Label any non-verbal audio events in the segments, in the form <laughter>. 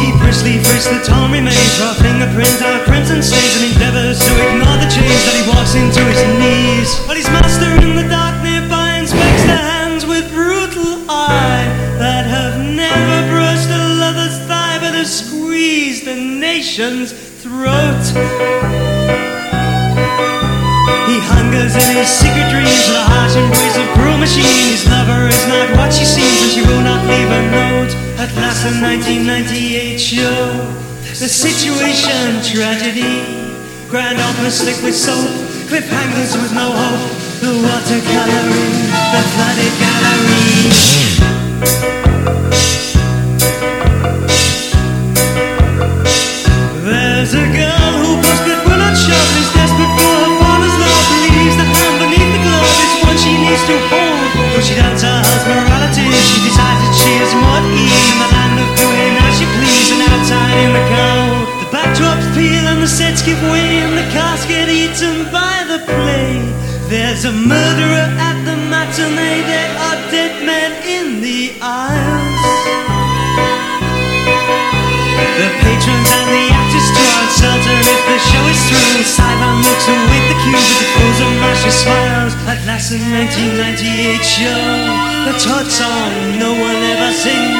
He briskly frisks the torn remains, raw fingerprint, our crimson stains, and endeavors to ignore the change that he walks into his knees. But his master in the dark nearby inspects the hands with brutal eye that have never brushed a lover's thigh but have squeezed the nation's throat. He hungers in his secret dreams the harsh embrace of cruel machine. His lover is not what she seems, and she will not leave a note. At last, the 1998 show. The situation, tragedy. Grand opera slick with soap. Cliffhangers with no hope. The watercoloring, the flooded gallery. There's a girl who not desperate for her father's love. Believes the hand beneath the glove is what she needs to hold. Though she doubts her husband's morality, she decides that she is more and give way and the cast get eaten by the play. There's a murderer at the matinee, there are dead men in the aisles. The patrons and the actors are uncertain if the show is through. Sideline looks await the cue with the pose of mercy smiles. At last, the 1998 show, the Todd song no one ever sings.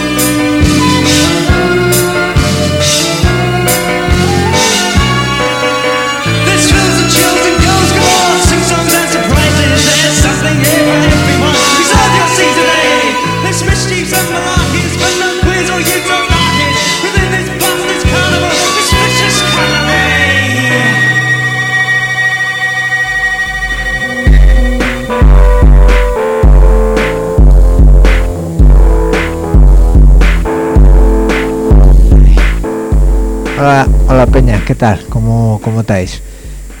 Peña, ¿qué tal? ¿Cómo, cómo estáis?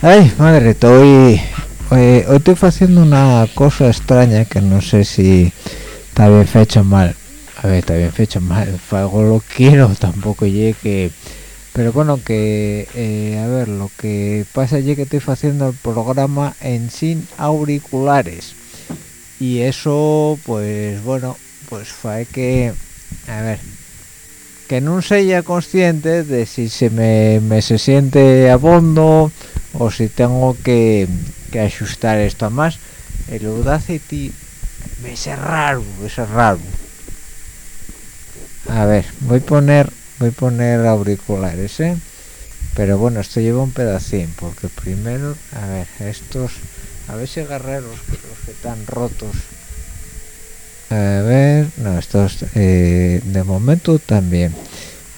Ay, madre, estoy, eh, hoy estoy haciendo una cosa extraña que no sé si está bien fecho mal. A ver, está bien fecho mal. Algo lo quiero, <laughs> tampoco llegue. Pero bueno, que... eh, a ver, lo que pasa es que estoy haciendo el programa en sin auriculares. Y eso, pues bueno, pues fue que... A ver, que no sea consciente de si se me, se siente a fondo o si tengo que, que ajustar esto a más. El Audacity me es raro es raro. A ver voy a poner voy a poner auriculares ¿eh? pero bueno esto lleva un pedacín porque primero a ver estos a ver si agarré los, los que están rotos a ver no estos eh, de momento también.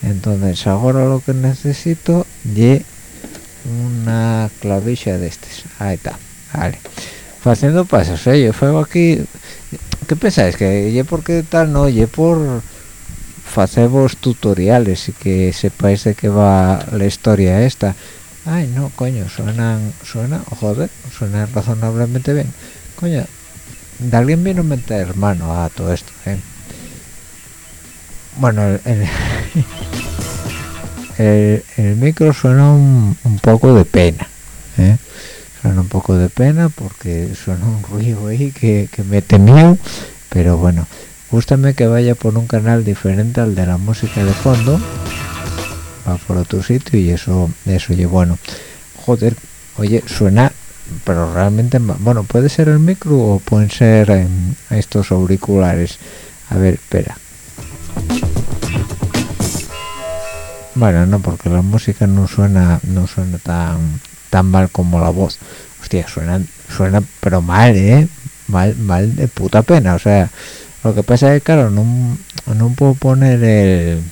Entonces ahora lo que necesito es una clavija de estos ahí está vale. Haciendo pasos ¿eh? yo fuego aquí. ¿qué pensáis? que ye porque tal no ye por hacemos tutoriales y que sepáis de qué va la historia esta. Ay no coño suenan suena joder suena razonablemente bien. Coño de alguien vino meter mano a todo esto ¿eh? bueno el, <laughs> el, micro suena un, poco de pena ¿eh? suena un poco de pena porque suena un ruido ahí que, que me temió pero bueno gústame que vaya por un canal diferente al de la música de fondo va por otro sitio y eso eso y bueno joder oye suena pero realmente bueno puede ser el micro o pueden ser estos auriculares. A ver espera. Bueno no porque la música no suena no suena tan tan mal como la voz. Hostia suena suena pero mal eh mal mal de puta pena o sea lo que pasa es que claro no, no puedo poner el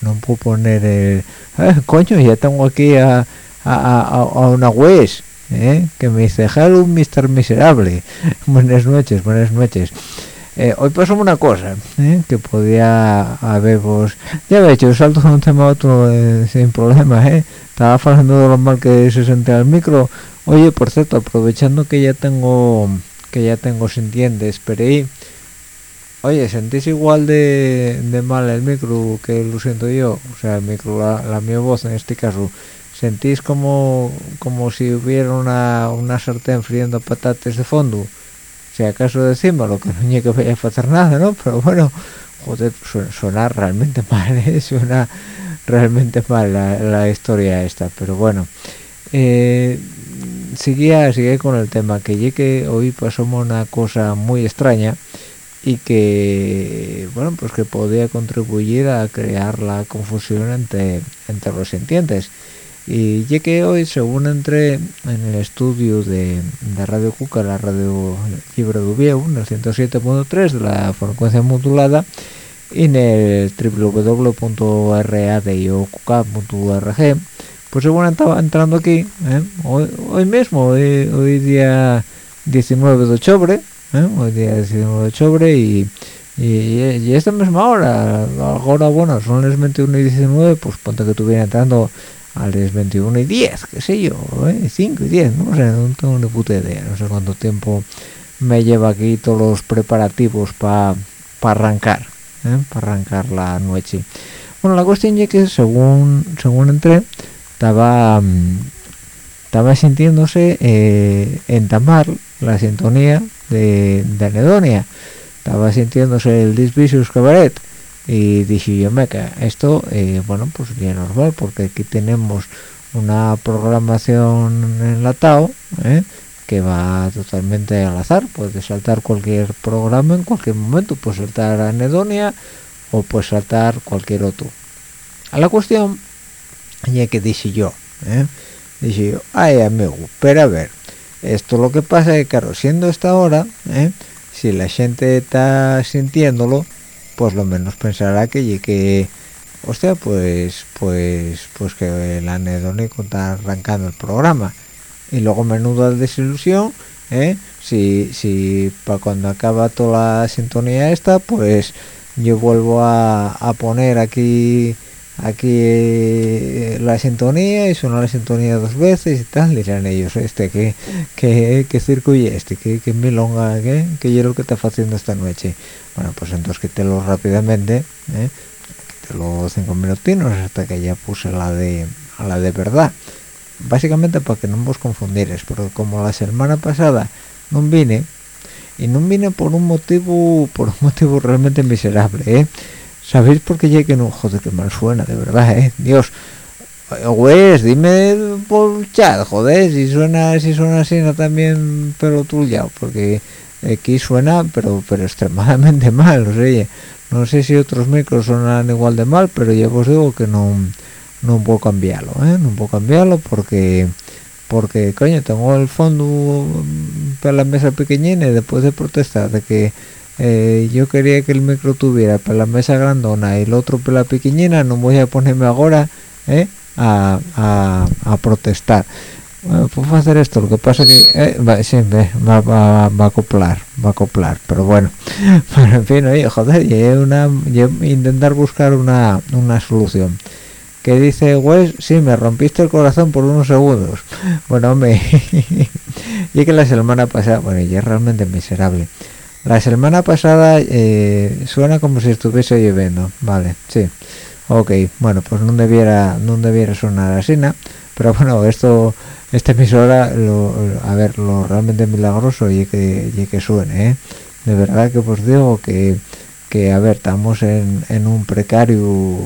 no puedo poner el eh, coño ya tengo aquí a, a, a, una web ¿eh? que me dice hello Mr. Miserable <laughs> buenas noches buenas noches eh, hoy pasó una cosa ¿eh? que podía haberos ya veis yo salto de un tema a otro eh, sin problema ¿eh? estaba hablando de lo mal que se sentía el micro oye por cierto aprovechando que ya tengo que ya tengo sintientes pero ahí oye sentís igual de, de, mal el micro que lo siento yo o sea el micro la, la mi voz en este caso sentís como como si hubiera una, una sartén friendo patatas de fondo si acaso decimos que no hay que vaya a hacer nada no <laughs> pero bueno joder suena, realmente <laughs> mal ¿eh? suena realmente mal la, historia esta pero bueno. Eh, seguía seguía con el tema que llegue hoy pasó una cosa muy extraña y que bueno pues que podía contribuir a crear la confusión entre entre los sintientes y ya que hoy según entré en el estudio de, de Radio Cuca, la radio libre de Ubieu, en el 107.3 de la frecuencia modulada y en el www.radiocuca.org pues según estaba entrando aquí ¿eh? hoy, mismo hoy, día 19 de octubre ¿eh? hoy día 19 de octubre y y, esta misma hora, ahora bueno, son las 21 y 19, pues ponte que estuviera entrando a las 21 y 10, qué sé yo, ¿eh? 5 y 10, no sé, no tengo ni puta idea, no sé cuánto tiempo me lleva aquí todos los preparativos para arrancar, ¿eh? para arrancar la noche. Bueno, la cuestión es que según según entré, estaba mm, estaba sintiéndose eh, entamar la sintonía de, de Anedonia, estaba sintiéndose el Disvicious Cabaret, y dije yo meca esto eh, bueno pues bien normal porque aquí tenemos una programación enlatado ¿eh? que va totalmente al azar puede saltar cualquier programa en cualquier momento puede saltar anedonia o puede saltar cualquier otro a la cuestión ya que dije yo ¿eh? dije yo ay amigo pero a ver esto lo que pasa es que claro siendo esta hora ¿eh? si la gente está sintiéndolo pues lo menos pensará que que hostia pues pues pues que el anedónico está arrancando el programa y luego menuda desilusión ¿eh? si si para cuando acaba toda la sintonía esta pues yo vuelvo a, a poner aquí aquí eh, la sintonía y suena la sintonía dos veces y tal dirán ellos este que que, que circo y este que, que milonga que que yo lo que está haciendo esta noche bueno pues entonces quítelo rápidamente ¿eh? los cinco minutinos hasta que ya puse la de a la de verdad básicamente para que no vos confundires porque como la semana pasada no vine y no vine por un motivo por un motivo realmente miserable ¿eh? Sabéis por qué llegué no joder que mal suena de verdad eh dios. Pues dime por chat joder si suena si suena así no también pero tuyo porque aquí suena pero pero extremadamente <laughs> mal o sea, no sé si otros micros suenan igual de mal pero yo os digo que no no puedo cambiarlo ¿eh? no puedo cambiarlo porque porque coño tengo el fondo para la mesa pequeñina y después de protestar de que eh, yo quería que el micro tuviera para la mesa grandona y el otro para la pequeñina. No voy a ponerme ahora ¿eh? a, a, a protestar. Bueno, puedo hacer esto. Lo que pasa que eh, va, va, va, va, a acoplar va a acoplar. Pero bueno <laughs> pero en fin oye joder una intentar buscar una, una solución. Que dice Wes sí me rompiste el corazón por unos segundos. <laughs> Bueno me <laughs> y que la semana pasada bueno ya es realmente miserable la semana pasada eh, suena como si estuviese lloviendo vale sí ok bueno pues no debiera no debiera sonar así ¿no? pero bueno esto esta emisora lo, a ver lo realmente milagroso y que que suene ¿eh? de verdad que pues digo que que a ver estamos en, en un precario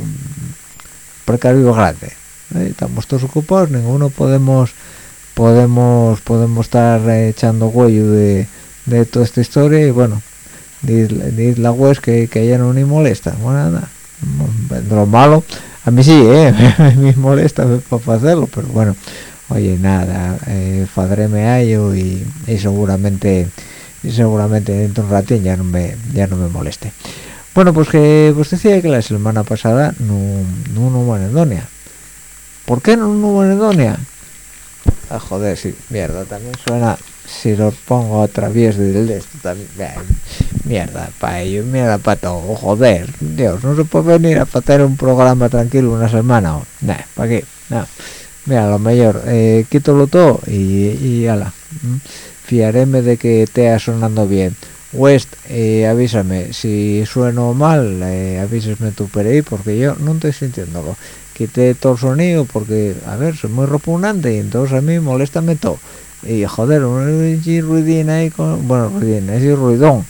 precario grande ¿eh? estamos todos ocupados ninguno podemos podemos podemos estar echando huello de, de toda esta historia y bueno dice la web que, que ella no ni molesta bueno nada lo malo. A mí sí eh <laughs> a mí molesta para hacerlo pero bueno oye nada eh, padreme a ello y, y seguramente y seguramente dentro de un ratín ya no me ya no me moleste. Bueno pues que pues decía que la semana pasada no no, no hubo anedonia ¿por qué no, no hubo anedonia? ah joder sí mierda también suena si lo pongo otra vez de esto también mierda para ello mierda para todo joder dios no se puede venir a hacer un programa tranquilo una semana o para qué no mira lo mejor eh, quítalo todo y, y ala fiaréme de que esté sonando bien. West eh, avísame si sueno mal eh, avísame tú por porque yo no estoy sintiéndolo. Quité todo el sonido porque a ver soy muy repugnante y entonces a mí molestame todo y joder un ruidín ahí con, bueno ruidín ese ruidón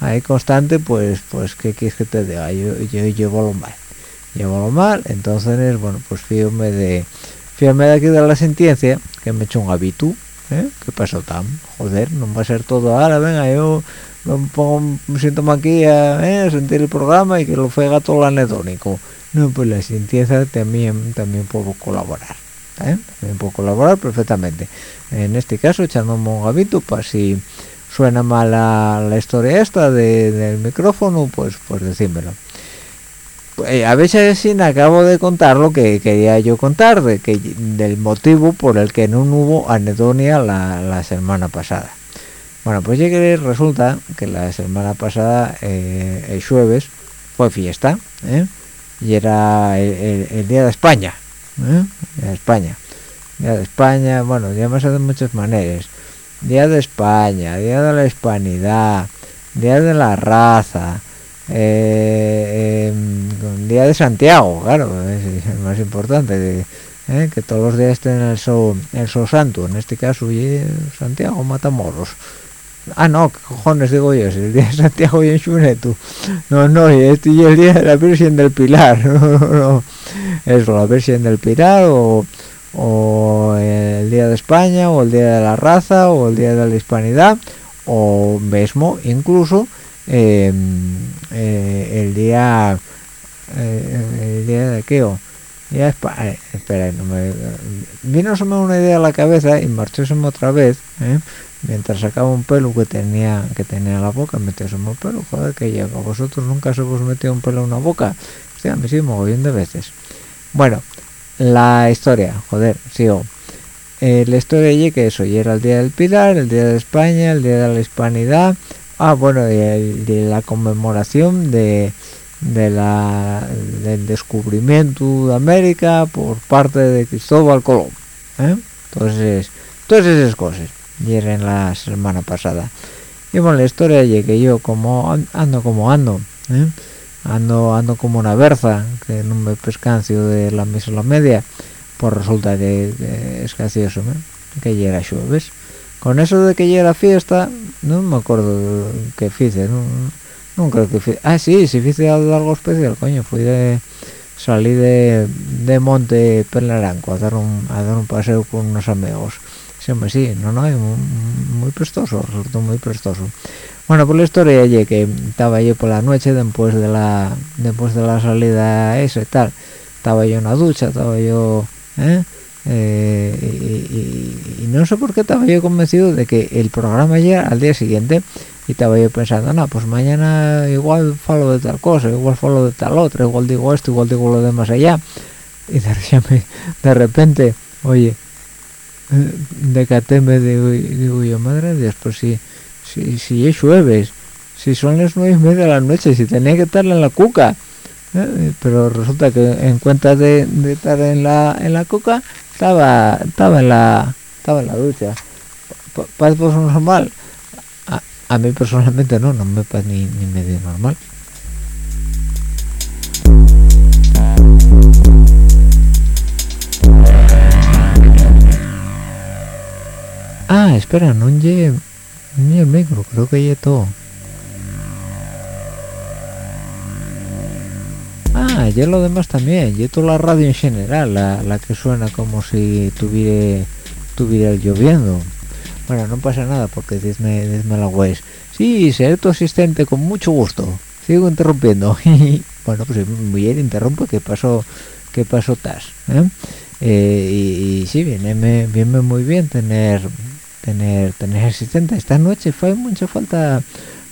ahí constante pues pues qué quieres que te diga yo, yo llevo lo mal llevo lo mal entonces bueno pues fíjame de fíjame de aquí de la sentencia que me he hecho un hábito ¿eh? ¿qué pasó tan? joder, no va a ser todo ahora, venga, yo me pongo me siento aquí a, sentir el programa y que lo fega todo el anedónico no, pues la sentencia también también puedo colaborar ¿eh? puedo colaborar perfectamente en este caso echándome un hábito para si suena mal la, la historia esta del micrófono pues pues decímelo eh, a veces sin acabo de contar lo que quería yo contar de que del motivo por el que no hubo anedonia la, la semana pasada bueno pues ya que resulta que la semana pasada eh, el jueves fue fiesta ¿eh? y era el, día de España ¿eh? de España. Día de España bueno llamarse de muchas maneras. Día de España día de la hispanidad día de la raza eh, em, día de Santiago claro es, el más importante eh, que todos los días estén el sol el sol santo en este caso y Santiago Matamoros ah no ¿qué cojones digo yo es el día de Santiago y en Chunetu no no este y el día de la Virgen del Pilar <laughs> no, no, es la Virgen del Pilar o, o el día de España o el día de la raza o el día de la hispanidad o mismo incluso eh, eh, el día eh, el día de qué ya eh, espera no me vino una idea a la cabeza y marchóseme otra vez mientras sacaba un pelo que tenía que tenía en la boca metióseme un pelo joder que llega vosotros nunca se os metió un pelo en una boca. Hostia me sigo bien de veces. Bueno la historia joder sigo. La historia allí que eso y era el día del Pilar el día de España el día de la Hispanidad. Ah bueno de, la conmemoración de, de la del descubrimiento de América por parte de Cristóbal Colón ¿eh? entonces todas esas cosas y en la semana pasada y bueno la historia es que yo como ando como ando ¿eh? ando ando como una berza que no me pescancio de la misa la media pues resulta que, es gracioso ¿eh? que ya era jueves con eso de que ya era fiesta no me acuerdo qué hice no, creo que fice. ah sí sí hice algo especial coño fui de salí de, de monte Pernaranco a dar un a dar un paseo con unos amigos siempre sí no no muy, muy prestoso resultó muy prestoso. Bueno por la historia allí que estaba yo por la noche después de la después de la salida esa y tal. Estaba yo en la ducha estaba yo ¿eh? Eh, y, no sé por qué estaba yo convencido de que el programa ya al día siguiente y estaba yo pensando, no, pues mañana igual falo de tal cosa, igual falo de tal otra, igual digo esto, igual digo lo demás allá y de repente, oye decateme digo, digo yo, madre de Dios, pues si, si, si es jueves si son las nueve y media de la noche, si tenía que estar en la cuca ¿eh? pero resulta que en cuenta de, de, estar en la en la cuca estaba estaba en la estaba en la ducha pues normal a, a, mí personalmente no no me parece ni, ni medio normal ah espera no lle no el micro creo que lle todo ah y lo demás también y toda la radio en general la, la que suena como si tuviera tuviera lloviendo. Bueno no pasa nada porque dime, dime la web sí ser tu asistente con mucho gusto. Sigo interrumpiendo. <laughs> Bueno pues muy bien interrumpo que pasó que pasó tas ¿eh? Eh, y, sí viene viene muy bien tener tener tener asistente esta noche fue mucha falta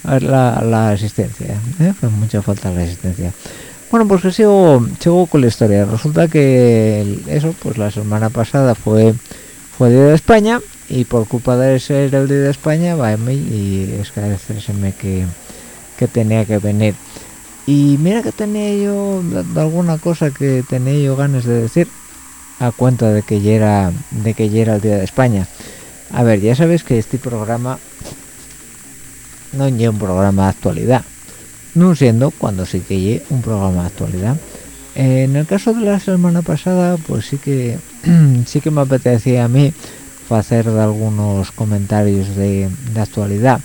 la, la asistencia ¿eh? fue mucha falta la asistencia bueno pues que sigo, sigo con la historia. Resulta que eso pues la semana pasada fue fue día de España y por culpa de ser el día de España va y es que que tenía que venir. Y mira que tenía yo alguna cosa que tenía yo ganas de decir a cuenta de que ya era de que ya era el día de España a ver ya sabéis que este programa no es un programa de actualidad no siendo cuando sí que es un programa de actualidad. En el caso de la semana pasada pues sí que <clears throat> sí que me apetecía a mí hacer algunos comentarios de, de actualidad.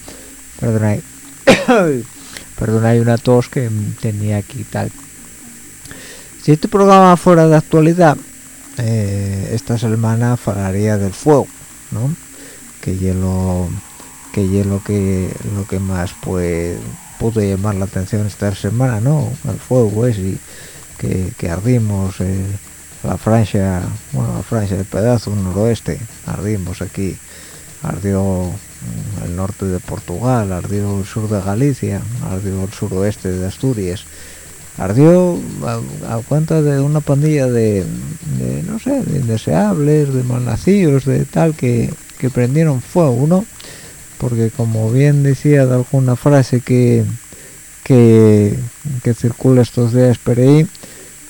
Perdona <coughs> perdona hay una tos que tenía aquí tal. Si este programa fuera de actualidad eh, esta semana falaría del fuego no que hielo que hielo que lo que más pues pudo llamar la atención esta semana no el fuego es y que, que ardimos eh, la Francia bueno la Francia de pedazo noroeste ardimos aquí. Ardió el norte de Portugal, ardió el sur de Galicia, ardió el suroeste de Asturias, ardió a, cuenta de una pandilla de, no sé, de indeseables, de malnacidos, de tal, que, que prendieron fuego, ¿no? Porque como bien decía de alguna frase que, que, que circula estos días por ahí,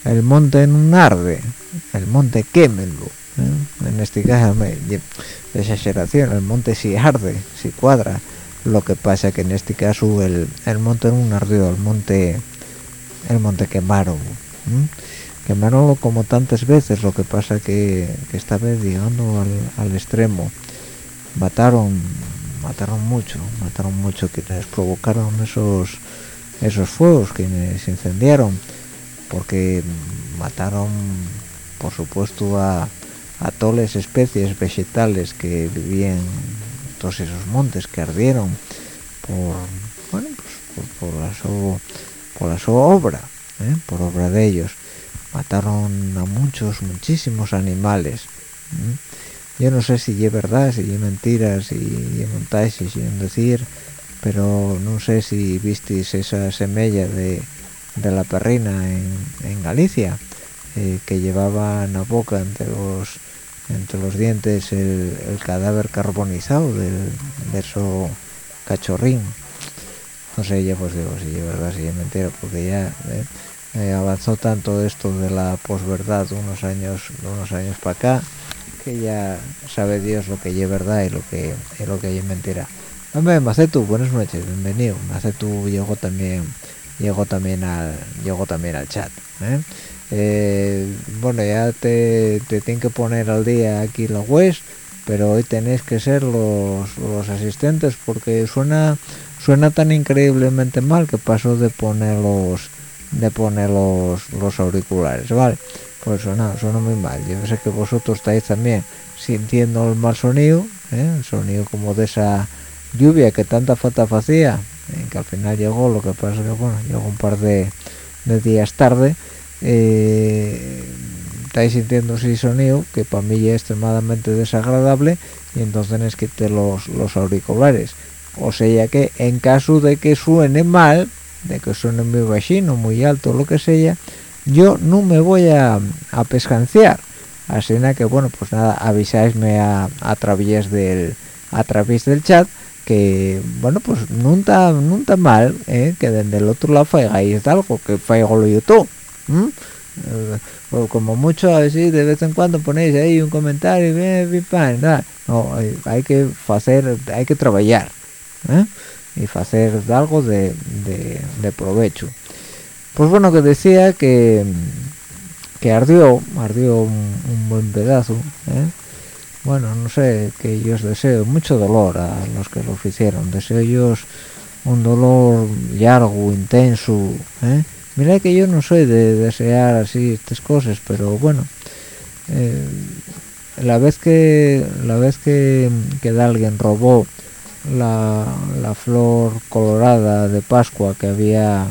el monte en un arde, el monte quémenlo. ¿eh? En este caso, me, exageración el monte si arde si cuadra lo que pasa que en este caso el, el monte no ardió el monte el monte quemaron quemaron como tantas veces lo que pasa que, que esta vez llegando al, extremo mataron mataron mucho mataron mucho quienes provocaron esos esos fuegos quienes incendiaron porque mataron por supuesto a a todas las especies vegetales que vivían todos esos montes que ardieron por bueno pues por, la su por la su obra ¿eh? por obra de ellos mataron a muchos muchísimos animales yo no sé si es verdad si es mentira si es montaje si es decir pero no sé si visteis esa semilla de, de la perrina en, en Galicia eh, que llevaban a boca entre los entre los dientes el, cadáver carbonizado del verso cachorrín. No sé ya pues digo si es verdad si es mentira porque ya eh, eh, avanzó tanto esto de la posverdad unos años unos años para acá que ya sabe Dios lo que es verdad y lo que es lo que es mentira. Hombre Macetu buenas noches bienvenido. Macetu llegó también llegó también al llegó también al chat ¿eh? Eh, bueno ya te, te tienen que poner al día aquí la web pero hoy tenéis que ser los, los asistentes porque suena suena tan increíblemente mal que paso de poner los de poner los, los auriculares vale pues suena suena muy mal yo sé que vosotros estáis también sintiendo el mal sonido ¿eh? el sonido como de esa lluvia que tanta falta hacía ¿eh? que al final llegó lo que pasa que bueno llegó un par de, días tarde eh, estáis sintiendo ese sonido que para mí es extremadamente desagradable y entonces tenéis los auriculares o sea que en caso de que suene mal de que suene muy bajino muy alto lo que sea yo no me voy a, a pescanciar así que bueno pues nada avisáisme a, a través del a través del chat que bueno pues nunca nunca mal ¿eh? que desde el otro lado faigáis algo que faigo lo YouTube o como mucho así de vez en cuando ponéis ahí un comentario bien, no hay, que hacer hay que trabajar ¿eh? y hacer algo de, de, provecho pues bueno que decía que que ardió ardió un, buen pedazo ¿eh? bueno no sé que yo os deseo mucho dolor a los que lo hicieron deseo ellos un dolor largo intenso ¿eh? mira que yo no soy de desear así estas cosas pero bueno eh, la vez que la vez que, que alguien robó la, la, flor colorada de Pascua que había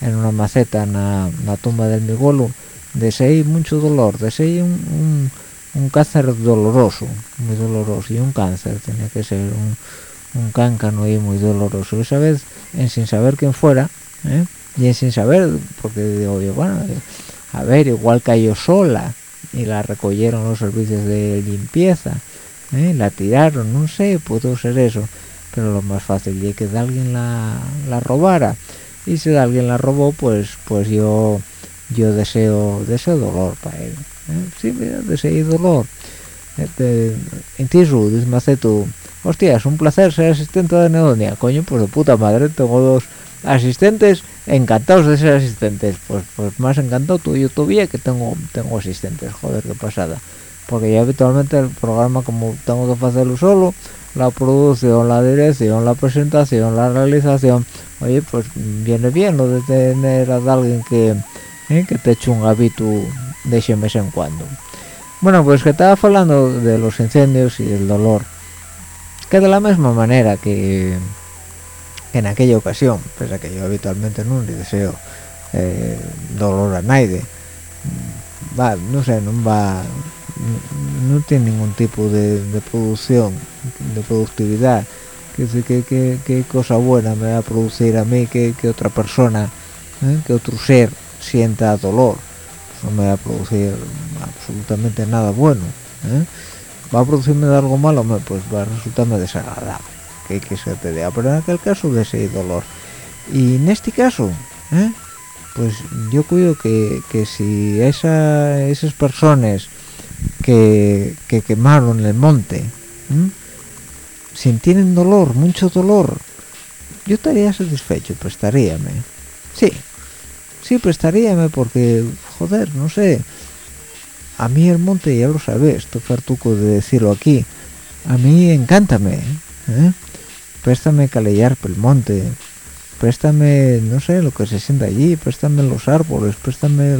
en una maceta en la, tumba del Migolo deseé mucho dolor deseé un, un, un, cáncer doloroso muy doloroso y un cáncer tenía que ser un, un cáncano y muy doloroso esa vez en sin saber quién fuera ¿eh? y en sin saber porque digo yo bueno a ver igual cayó sola y la recogieron los servicios de limpieza ¿eh? la tiraron no sé pudo ser eso pero lo más fácil es que alguien la, la robara y si alguien la robó pues pues yo yo deseo deseo dolor para él ¿eh? sí mira, deseo dolor. Este, en dice tú hostia es un placer ser asistente de Neonia. Coño pues de puta madre tengo dos asistentes encantados de ser asistentes. Pues pues más encantado tú y todavía que tengo tengo asistentes. Joder qué pasada porque ya habitualmente el programa como tengo que hacerlo solo la producción la dirección la presentación la realización oye pues viene bien lo de tener a alguien que eh, que te eche un hábito de ese mes en cuando. Bueno pues que estaba hablando de los incendios y del dolor que de la misma manera que en aquella ocasión pese a que yo habitualmente no le deseo eh, dolor a nadie va no sé no va no, tiene ningún tipo de, producción de productividad que, que, cosa buena me va a producir a mí que, otra persona ¿eh? que otro ser sienta dolor no me va a producir absolutamente nada bueno ¿eh? va a producirme algo malo pues va a resultarme desagradable que, que se te dé pero en aquel caso de ese dolor y en este caso ¿eh? pues yo cuido que, que si esa, esas personas que, que quemaron el monte si tienen dolor mucho dolor. Yo estaría satisfecho prestaríame. Sí sí prestaríame porque joder no sé. A mí el monte ya lo sabes estoy fartuco de decirlo aquí a mí encántame ¿eh? préstame calellar por el monte. Préstame no sé lo que se sienta allí. Préstame los árboles préstame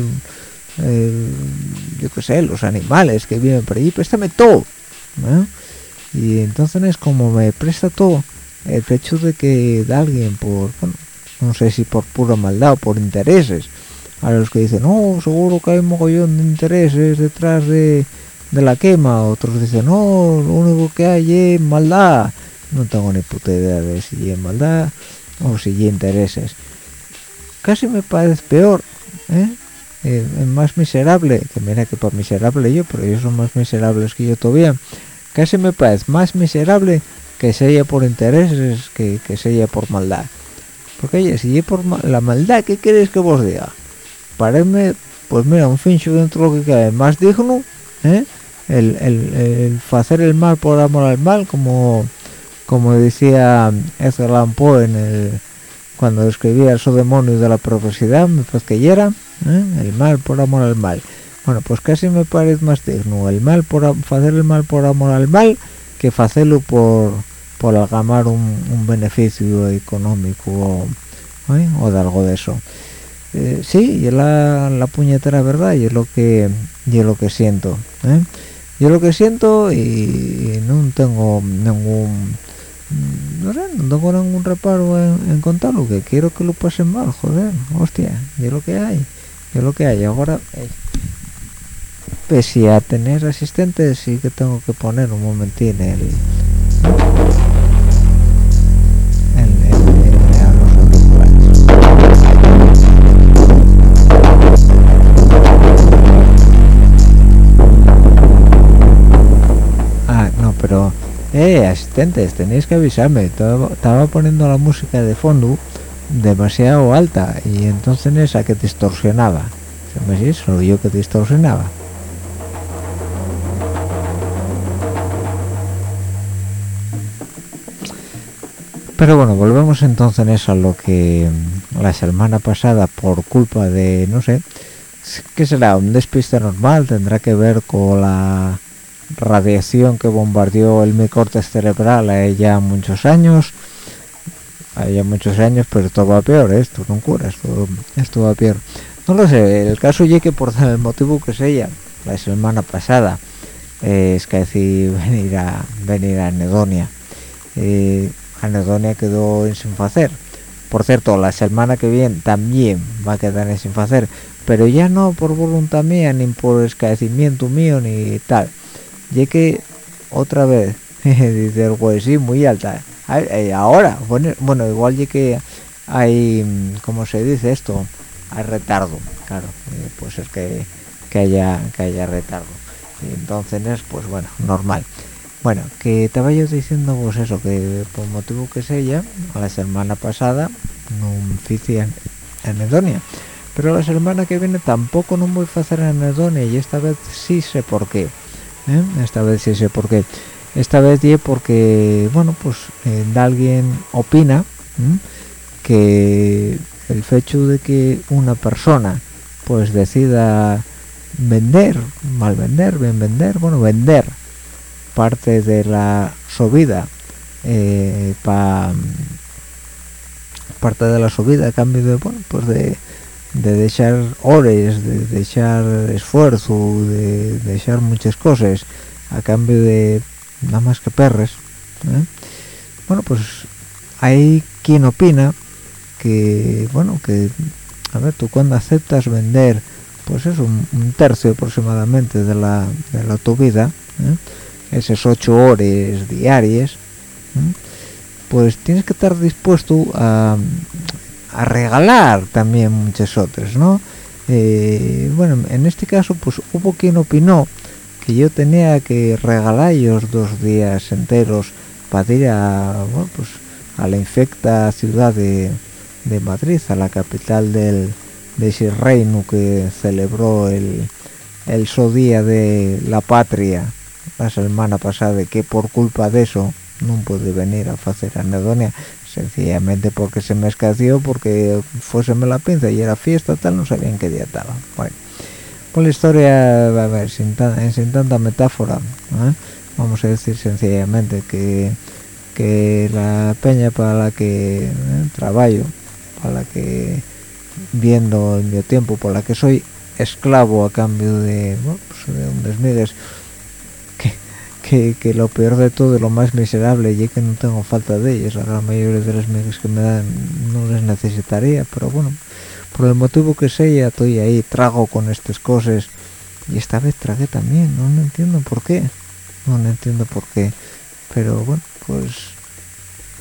yo qué sé los animales que viven por allí préstame todo ¿eh? y entonces es como me presta todo el hecho de que de alguien por no sé si por pura maldad o por intereses a los que dicen no seguro que hay un mogollón de intereses detrás de, la quema otros dicen no lo único que hay es maldad no tengo ni puta idea de si es maldad o si hay intereses casi me parece peor ¿eh? Eh, más miserable que mira que por miserable yo pero ellos son más miserables que yo todavía casi me parece más miserable que sea por intereses que, que sea por maldad porque oye si por la maldad ¿qué queréis que vos diga? parece pues mira un fincho dentro que queda más digno ¿eh? el, el, hacer el mal por amor al mal como como decía Edgar Allan Poe en el cuando escribía el demonio de la profesidad me parece que era ¿eh? el mal por amor al mal bueno pues casi me parece más digno el mal por hacer el mal por amor al mal que hacerlo por por algamar un, beneficio económico o, ¿eh? o de algo de eso eh, sí y la, la, puñetera verdad y es lo que y es lo que siento ¿eh? yo lo que siento y, no tengo ningún no sé, no tengo ningún reparo en, contarlo que quiero que lo pasen mal joder hostia y es lo que hay y es lo que hay. Ahora eh, pese a tener asistentes sí que tengo que poner un momentín el pero eh asistentes tenéis que avisarme. Estaba, poniendo la música de fondo demasiado alta y entonces esa que distorsionaba. ¿sabes eso yo que distorsionaba. Pero bueno volvemos entonces a lo que la semana pasada por culpa de no sé qué será un despiste normal tendrá que ver con la radiación que bombardeó el mi cortes cerebral a ella muchos años a ella muchos años pero esto va peor ¿eh? esto no cura esto, esto va peor. No lo sé el caso es que por el motivo que sea la semana pasada eh, es que decir <laughs> venir a venir a Anedonia. Eh, Anedonia quedó sin hacer por cierto la semana que viene también va a quedar sin hacer pero ya no por voluntad mía ni por escaecimiento mío ni tal. Ya que otra vez <laughs> dice el sí muy alta eh, ahora bueno, bueno igual ya que hay cómo se dice esto hay retardo claro eh, puede ser que, que haya que haya retardo. Entonces pues bueno normal. Bueno que estaba yo diciendo pues eso que por motivo que sea la semana pasada no hice en Edonia pero la semana que viene tampoco no voy a hacer en Edonia y esta vez sí sé por qué ¿eh? esta vez sí sé por qué esta vez sí porque bueno pues alguien opina que el hecho de que una persona pues decida vender mal vender bien vender bueno vender parte de la subida eh, parte de la subida a cambio de bueno pues de, de dejar horas de dejar esfuerzo de dejar muchas cosas a cambio de nada más que perres ¿eh? bueno pues hay quien opina que bueno que a ver tú cuando aceptas vender pues es un, tercio aproximadamente de la de la tu vida ¿eh? esas ocho horas diarias ¿eh? pues tienes que estar dispuesto a, a regalar también muchas otras no eh, bueno en este caso pues hubo quien opinó que yo tenía que regalar ellos dos días enteros para ir a bueno, pues a la infecta ciudad de, de Madrid a la capital del de reino que celebró el el so día de la patria. La semana pasada que por culpa de eso no pude venir a hacer anedonia sencillamente porque se me escació porque fuéseme la pinza y era fiesta tal no sabían qué día estaba. Bueno pues la historia a ver sin, sin tanta metáfora ¿eh? vamos a decir sencillamente que que la peña para la que ¿eh? trabajo para la que viendo en mi tiempo por la que soy esclavo a cambio de, bueno, pues de un desmigues que, lo peor de todo, lo más miserable, y que no tengo falta de ellos. Ahora la mayoría de las migas que me dan no les necesitaría, pero bueno, por el motivo que sea, estoy ahí, trago con estas cosas. Y esta vez tragué también, no, entiendo por qué. No, entiendo por qué. Pero bueno, pues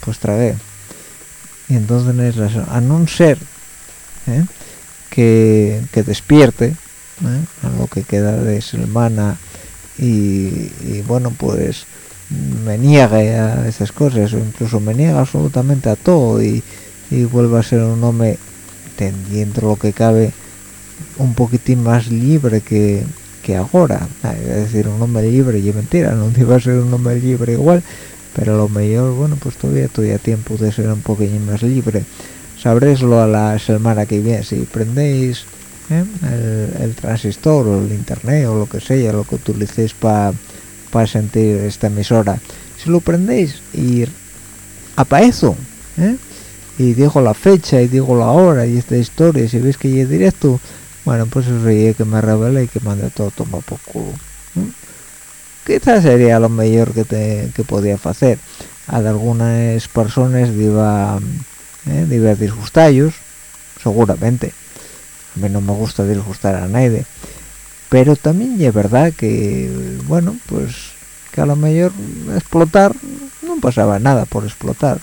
pues tragué. Y entonces, a no ser ¿eh? que, que despierte, ¿eh? a lo que queda de semana y, bueno pues me niegue a esas cosas o incluso me niega absolutamente a todo y, y vuelva a ser un hombre dentro lo que cabe un poquitín más libre que, que ahora es decir un hombre libre y mentira no <laughs> iba a ser un hombre libre igual pero lo mejor bueno pues todavía estoy a tiempo de ser un poquitín más libre sabréislo a la semana que viene si prendéis ¿eh? el, transistor o el internet o lo que sea, lo que utilicéis para sentir esta emisora. Si lo prendéis y eso ¿eh? Y digo la fecha y digo la hora y esta historia, si veis que es directo, bueno, pues reí que me revela y que mande todo toma por culo. ¿eh? Quizás sería lo mejor que, te, que podía hacer. A algunas personas iba, eh, iba seguramente a mí no me gusta disgustar a nadie pero también es verdad que bueno pues que a lo mejor explotar no pasaba nada por explotar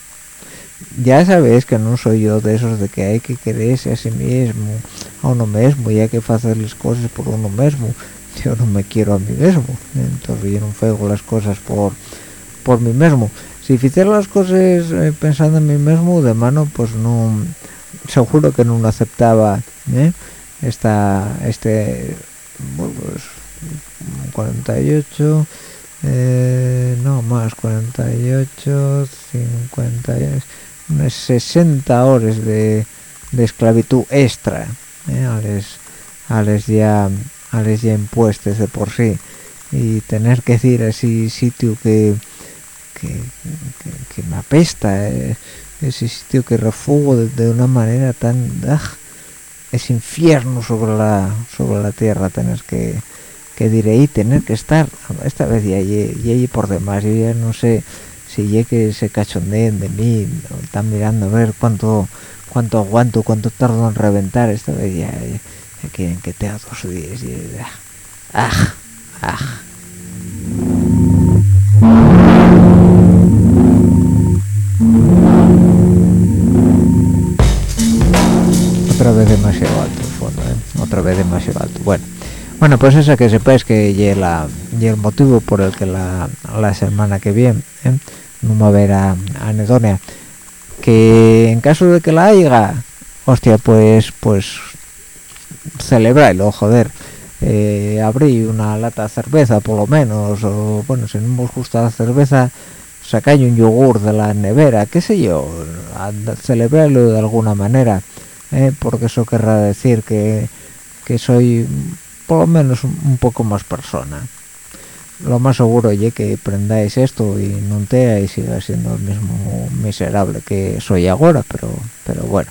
ya sabéis que no soy yo de esos de que hay que quererse a sí mismo a uno mismo y hay que hacer las cosas por uno mismo yo no me quiero a mí mismo entonces yo no fuego las cosas por por mí mismo si hiciera las cosas eh, pensando en mí mismo de mano pues no seguro que no aceptaba ¿eh? esta este bueno, pues 48 eh, no más 48 50 unas 60 horas de, de esclavitud extra ¿eh? a les a ya a les ya impuestos de por sí. Y tener que decir así sitio que que, me apesta eh, ese sitio que refugo de, una manera tan ah, es infierno sobre la sobre la tierra tener que que diré y tener que estar. Esta vez ya y por demás yo ya no sé si llegue se cachondeen de mí están mirando a ver cuánto cuánto aguanto cuánto tardo en reventar esta vez ya, quieren que te dos días y, ah, otra vez demasiado alto el fondo ¿eh? otra vez demasiado alto bueno bueno pues eso que sepáis que y el motivo por el que la, semana que viene ¿eh? No a, Anedonia que en caso de que la haya hostia pues pues celebrarlo joder eh, abrí una lata de cerveza por lo menos o bueno si no os gusta la cerveza sacáis un yogur de la nevera qué sé yo celebrarlo de alguna manera ¿eh? porque eso querrá decir que, que soy por lo menos un, poco más persona lo más seguro es que prendáis esto y no te y siga siendo el mismo miserable que soy ahora pero pero bueno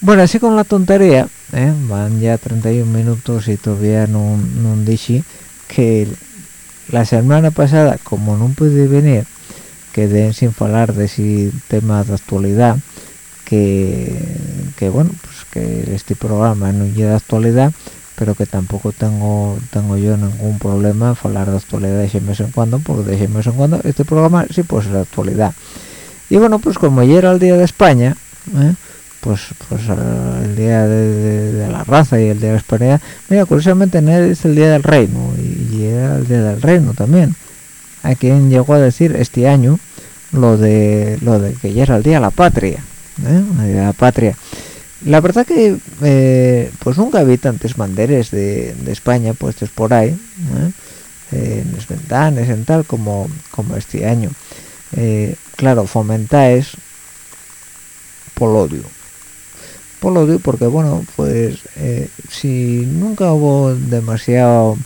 bueno así con la tontería ¿eh? van ya 31 minutos y todavía no, no dije que la semana pasada como no pude venir quedé sin hablar de ese tema de actualidad que, bueno pues que este programa no llega de actualidad pero que tampoco tengo tengo yo ningún problema en hablar de actualidad de vez en cuando porque de vez en cuando este programa sí puede ser de actualidad y bueno pues como ayer era el día de España ¿eh? pues pues el día de, la raza y el día de la España mira curiosamente es el día del reino y, era el día del reino también a quien llegó a decir este año lo de lo de que ya era el día de la patria ¿eh? la patria la verdad que eh, pues nunca vi tantas banderas de, España puestas por ahí ¿eh? en las ventanas en tal como como este año. Claro fomentáis por odio. Por odio porque bueno pues si nunca hubo demasiado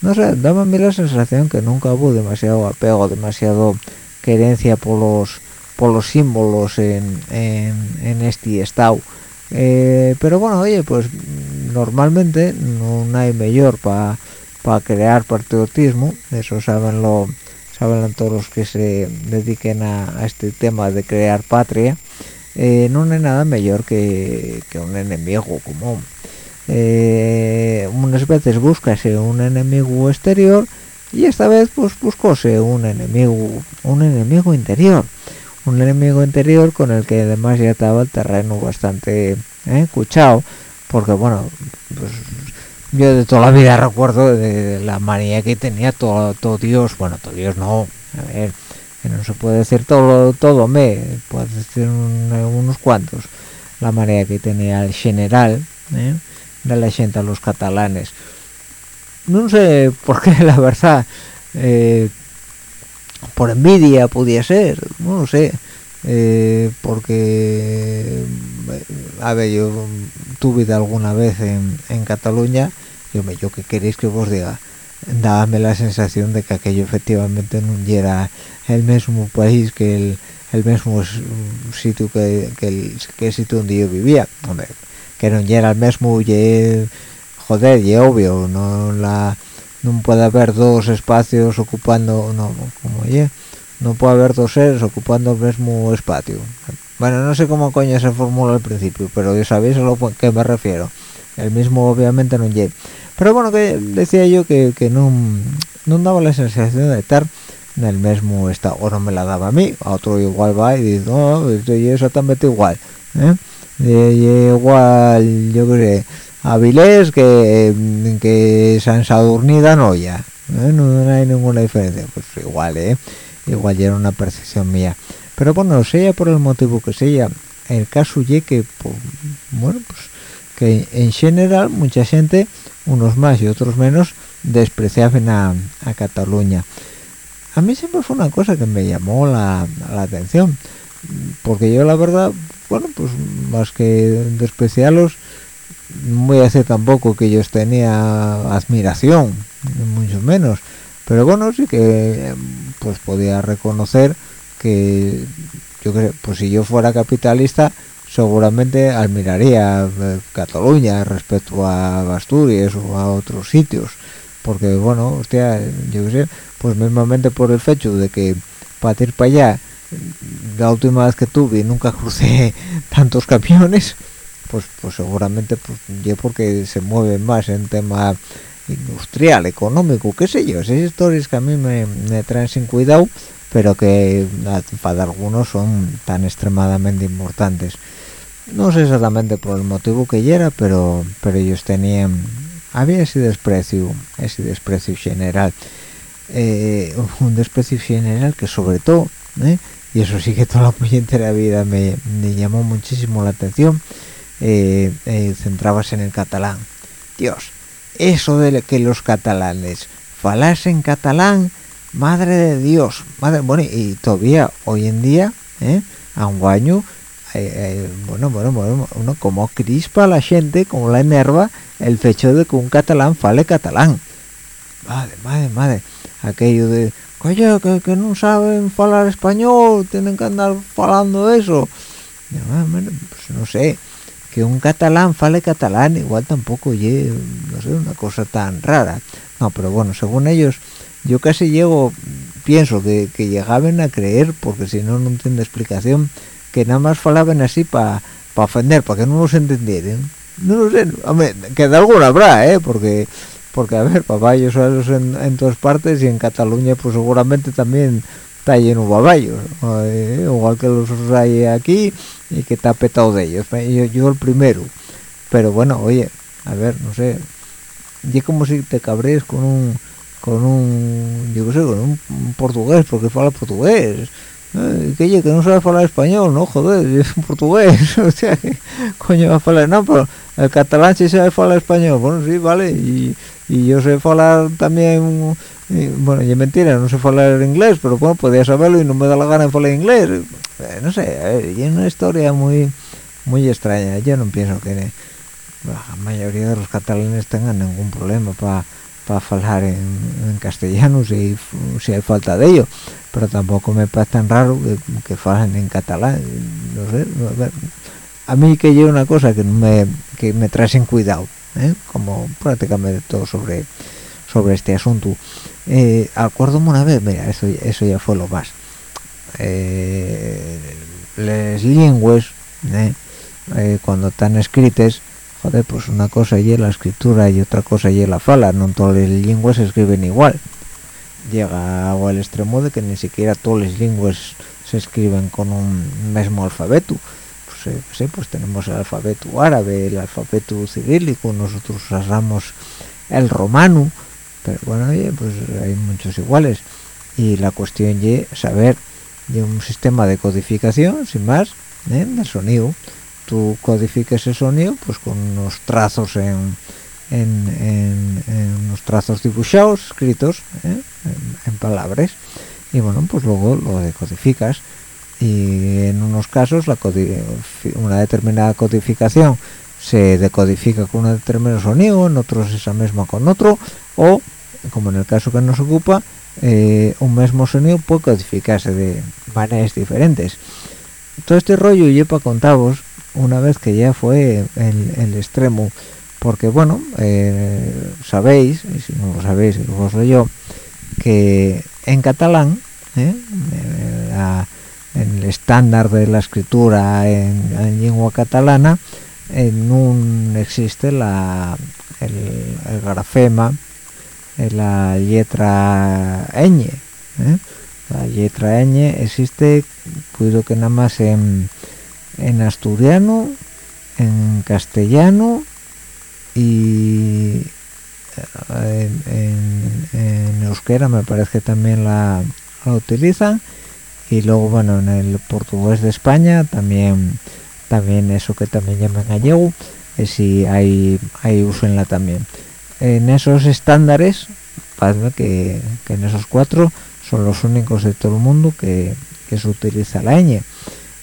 no sé daba a mí la sensación que nunca hubo demasiado apego demasiado querencia por los por los símbolos en, en, este estado eh, pero bueno oye pues normalmente no hay mejor para para crear patriotismo eso saben lo saben todos los que se dediquen a, este tema de crear patria. Eh, no hay nada mejor que, un enemigo común. Eh, unas veces buscase un enemigo exterior y esta vez pues buscóse un enemigo un enemigo interior un enemigo interior con el que además ya estaba el terreno bastante eh, cuchado porque bueno pues yo de toda la vida recuerdo de la manía que tenía todo, todo Dios. Bueno todo Dios no a ver que no se puede decir todo todo me puede decir unos cuantos. La manía que tenía el general ¿eh? de la gente a los catalanes. No sé por qué <laughs> la verdad eh, por envidia podía ser no sé eh, porque a ver yo tuve alguna vez en, en Cataluña yo me yo que queréis que os diga dábame la sensación de que aquello efectivamente no era el mismo país que el, el mismo sitio que, que, el, que sitio donde yo vivía. Hombre, que no era el mismo y joder y obvio no la no puede haber dos espacios ocupando no como ya no puede haber dos seres ocupando el mismo espacio. Bueno no sé cómo coño se formula al principio pero ya sabéis a lo que me refiero. El mismo obviamente no llega pero bueno que decía yo que, que no no daba la sensación de estar en el mismo estado. O no me la daba a mí a otro igual va y dice no estoy exactamente igual ¿eh? igual yo creo Avilés que, que San Sadurnida no ya. ¿eh? no, hay ninguna diferencia. Pues igual eh igual ya era una percepción mía. Pero bueno sea por el motivo que sea el caso ye que pues, bueno pues que en general mucha gente unos más y otros menos despreciaban a, a Cataluña. A mí siempre fue una cosa que me llamó la, la atención porque yo la verdad bueno pues más que despreciarlos no voy a decir tampoco que ellos tenía admiración mucho menos. Pero bueno sí que pues podía reconocer que yo creo pues si yo fuera capitalista seguramente admiraría eh, Cataluña respecto a Asturias o a otros sitios. Porque bueno hostia yo qué sé pues mismamente por el hecho de que para ir para allá la última vez que tuve nunca <laughs> crucé tantos camiones pues pues seguramente pues yo porque se mueven más en tema industrial económico qué sé yo esas historias que a mí me, me traen sin cuidado pero que para algunos son tan extremadamente importantes no sé exactamente por el motivo que era pero pero ellos tenían había ese desprecio ese desprecio general eh, un desprecio general que sobre todo ¿eh? y eso sí que toda la puñetera vida me, me, llamó muchísimo la atención eh, eh centrabas en el catalán dios eso de que los catalanes falasen catalán madre de dios madre bueno y todavía hoy en día ¿eh? a un año eh, bueno, bueno, bueno, uno como crispa la gente, como la enerva, el hecho de que un catalán fale catalán. Madre, madre, madre. Aquello de, coño, que, no saben hablar español, tienen que andar falando eso. Pues no sé, que un catalán fale catalán, igual tampoco ye, no sé, una cosa tan rara. No, pero bueno, según ellos, yo casi llego, pienso que, que llegaban a creer, porque si no, no entiendo explicación, que nada más falaban así para pa ofender, para que no nos entendieran. No lo sé, que de alguna habrá, ¿eh? Porque, porque a ver, babayos en, en todas partes y en Cataluña pues seguramente también está lleno de babayos, eh, igual que los hay aquí y que está petado de ellos. Yo, el primero. Pero bueno, oye, a ver, no sé, y como si te cabres con un con un yo qué sé con un, portugués porque fala portugués que, que no sabe hablar español, no, joder, <laughs> es un portugués, <laughs> o sea, coño va a hablar? No, pero el catalán sí sabe hablar español, bueno, sí, vale, y, yo sé hablar también, y es mentira, no sé hablar inglés, pero bueno, podía saberlo y no me da la gana de hablar inglés, eh, no sé, y es una historia muy, muy extraña, yo no pienso que la mayoría de los catalanes tengan ningún problema para para hablar en, castellano si, si hay falta de ello. Pero tampoco me parece tan raro que, que falen en catalán no sé a mí que yo una cosa que me que me trae sin cuidado ¿eh? como prácticamente todo sobre sobre este asunto eh, acuérdame una vez mira eso eso ya fue lo más. Eh, las lenguas ¿eh? eh, cuando están escritas joder pues una cosa y la escritura y otra cosa y la fala. No todas las lenguas se escriben igual. Llega al extremo de que ni siquiera todas las lenguas se escriben con un mismo alfabeto. Pues, eh, sí, pues tenemos el alfabeto árabe el alfabeto cirílico nosotros usamos el romano pero bueno pues hay muchos iguales y la cuestión es saber de un sistema de codificación sin más ¿eh? del sonido tú codificas ese sonido pues con unos trazos en en, unos trazos dibujados, escritos ¿eh? en, palabras y bueno pues luego lo decodificas y en unos casos la una determinada codificación se decodifica con un determinado sonido, en otros esa misma con otro o como en el caso que nos ocupa eh, un mismo sonido puede codificarse de maneras diferentes todo este rollo yo para contaros una vez que ya fue el, extremo porque bueno eh, sabéis y si no lo sabéis os lo yo que en catalán ¿eh? en el estándar de la escritura en, lengua catalana no existe la el, grafema la letra ñ ¿eh? la letra ñ existe cuido que nada más en, en asturiano en castellano y eh, en, euskera me parece que también la, utilizan y luego bueno en el portugués de España también también eso que también llaman gallego si hay hay uso en la también en esos estándares parece que, en esos cuatro son los únicos de todo el mundo que, se utiliza la ñ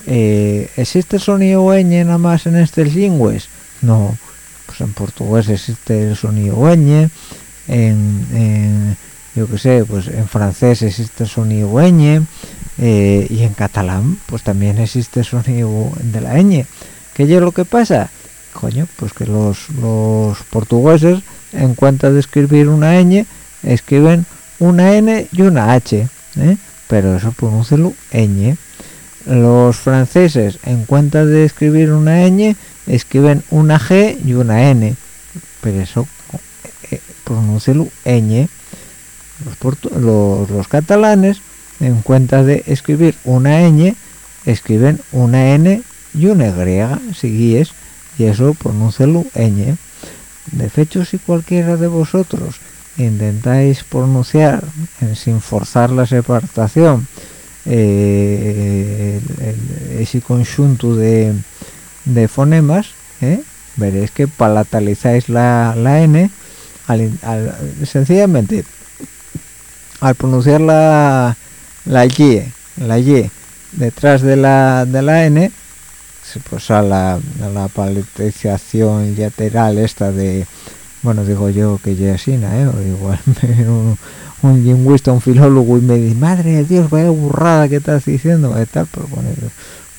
eh, ¿existe sonido ñ nada más en estas lingües? no pues en portugués existe el sonido ñ en, yo qué sé pues en francés existe el sonido ñ eh, y en catalán pues también existe el sonido de la ñ ¿qué es lo que pasa? coño pues que los, los portugueses en cuenta de escribir una ñ escriben una n y una h ¿eh? pero eso pronuncialo ñ. Los franceses en cuenta de escribir una ñ escriben una g y una n pero eso eh, pronuncialo ñ. Los, los, catalanes en cuenta de escribir una ñ escriben una n y una y si es y eso pronuncialo ñ de hecho si cualquiera de vosotros intentáis pronunciar sin forzar la separación eh, ese conjunto de, fonemas ¿eh? veréis que palatalizáis la, n sencillamente al pronunciar la, la y la y detrás de la, de la n pues a la, a la palatalización lateral esta de bueno digo yo que ya ¿eh? o igual <laughs> un, un lingüista un filólogo y me dice madre de dios vaya burrada que estás diciendo y tal pero bueno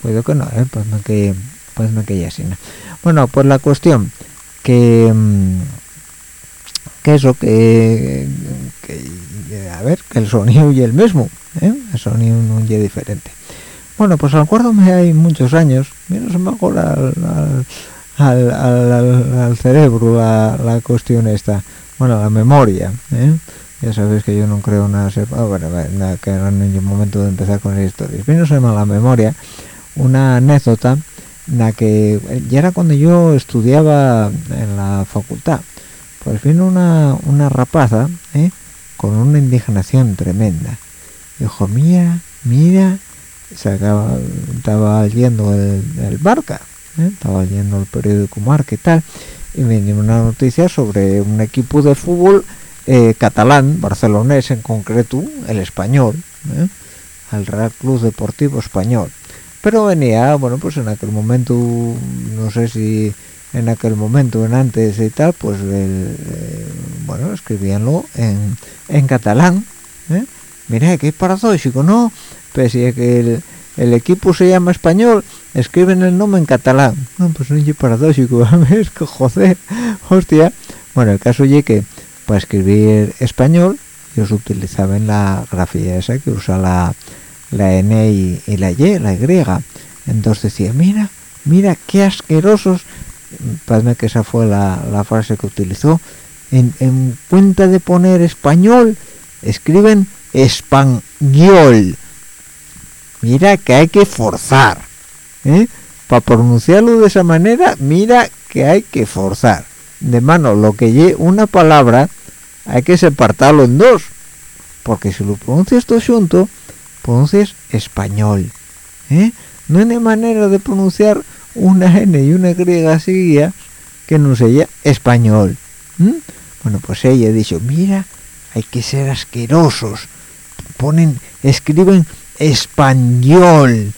puedo que no ¿eh? pues me que pues me que ya bueno pues la cuestión que mm, que eso que, que, a ver que el sonido y el mismo ¿eh? el sonido no es diferente bueno pues me hay muchos años. Menos mejor al, al al, cerebro la, la, cuestión esta. Bueno la memoria ¿eh? ya sabéis que yo no creo nada bueno, nada, que era el momento de empezar con historias. Se llama la memoria una anécdota en la que ya era cuando yo estudiaba en la facultad. Pues vino una, una rapaza ¿eh? con una indignación tremenda. Dijo mira mira se acaba, estaba yendo el, el barca ¿eh? estaba leyendo el periódico Marca y tal y me dio una noticia sobre un equipo de fútbol eh, catalán, barcelonés en concreto, el español, ¿eh? el Real Club Deportivo Español. Pero venía, bueno, pues en aquel momento, no sé si en aquel momento, en antes y tal, pues, bueno, escribíanlo en, en catalán. Mira, qué paradójico, ¿no? Pese a que el, el equipo se llama español escriben el nombre en catalán. No pues no es paradójico <laughs> es que joder hostia. Bueno el caso es que para escribir español ellos utilizaban la grafía esa que usa la, la N y, la Y la Y. Entonces decía mira mira qué asquerosos parece que esa fue la, la frase que utilizó. En, en cuenta de poner español escriben español mira que hay que forzar ¿eh? para pronunciarlo de esa manera mira que hay que forzar de mano lo que lleve una palabra hay que separarlo en dos porque si lo pronuncias todo junto pronuncias español ¿eh? no hay manera de pronunciar una n y una y así que no sea español bueno pues ella dicho mira hay que ser asquerosos ponen escriben español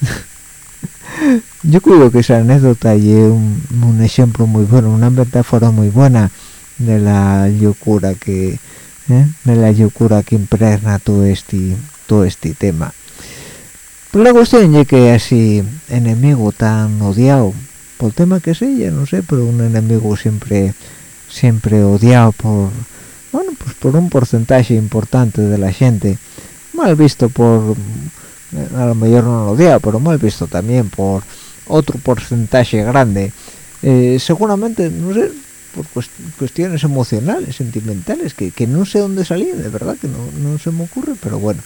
<laughs> yo creo que esa anécdota y un, ejemplo muy bueno una metáfora muy buena de la locura que ¿eh? de la locura que impregna todo este todo este tema pero la cuestión es que así enemigo tan odiado por el tema que sea no sé pero un enemigo siempre siempre odiado por bueno pues por un porcentaje importante de la gente mal visto por a lo mejor no lo odia pero mal visto también por otro porcentaje grande eh, seguramente no sé por cuestiones emocionales sentimentales que, que, no sé dónde salían de verdad que no, no se me ocurre pero bueno.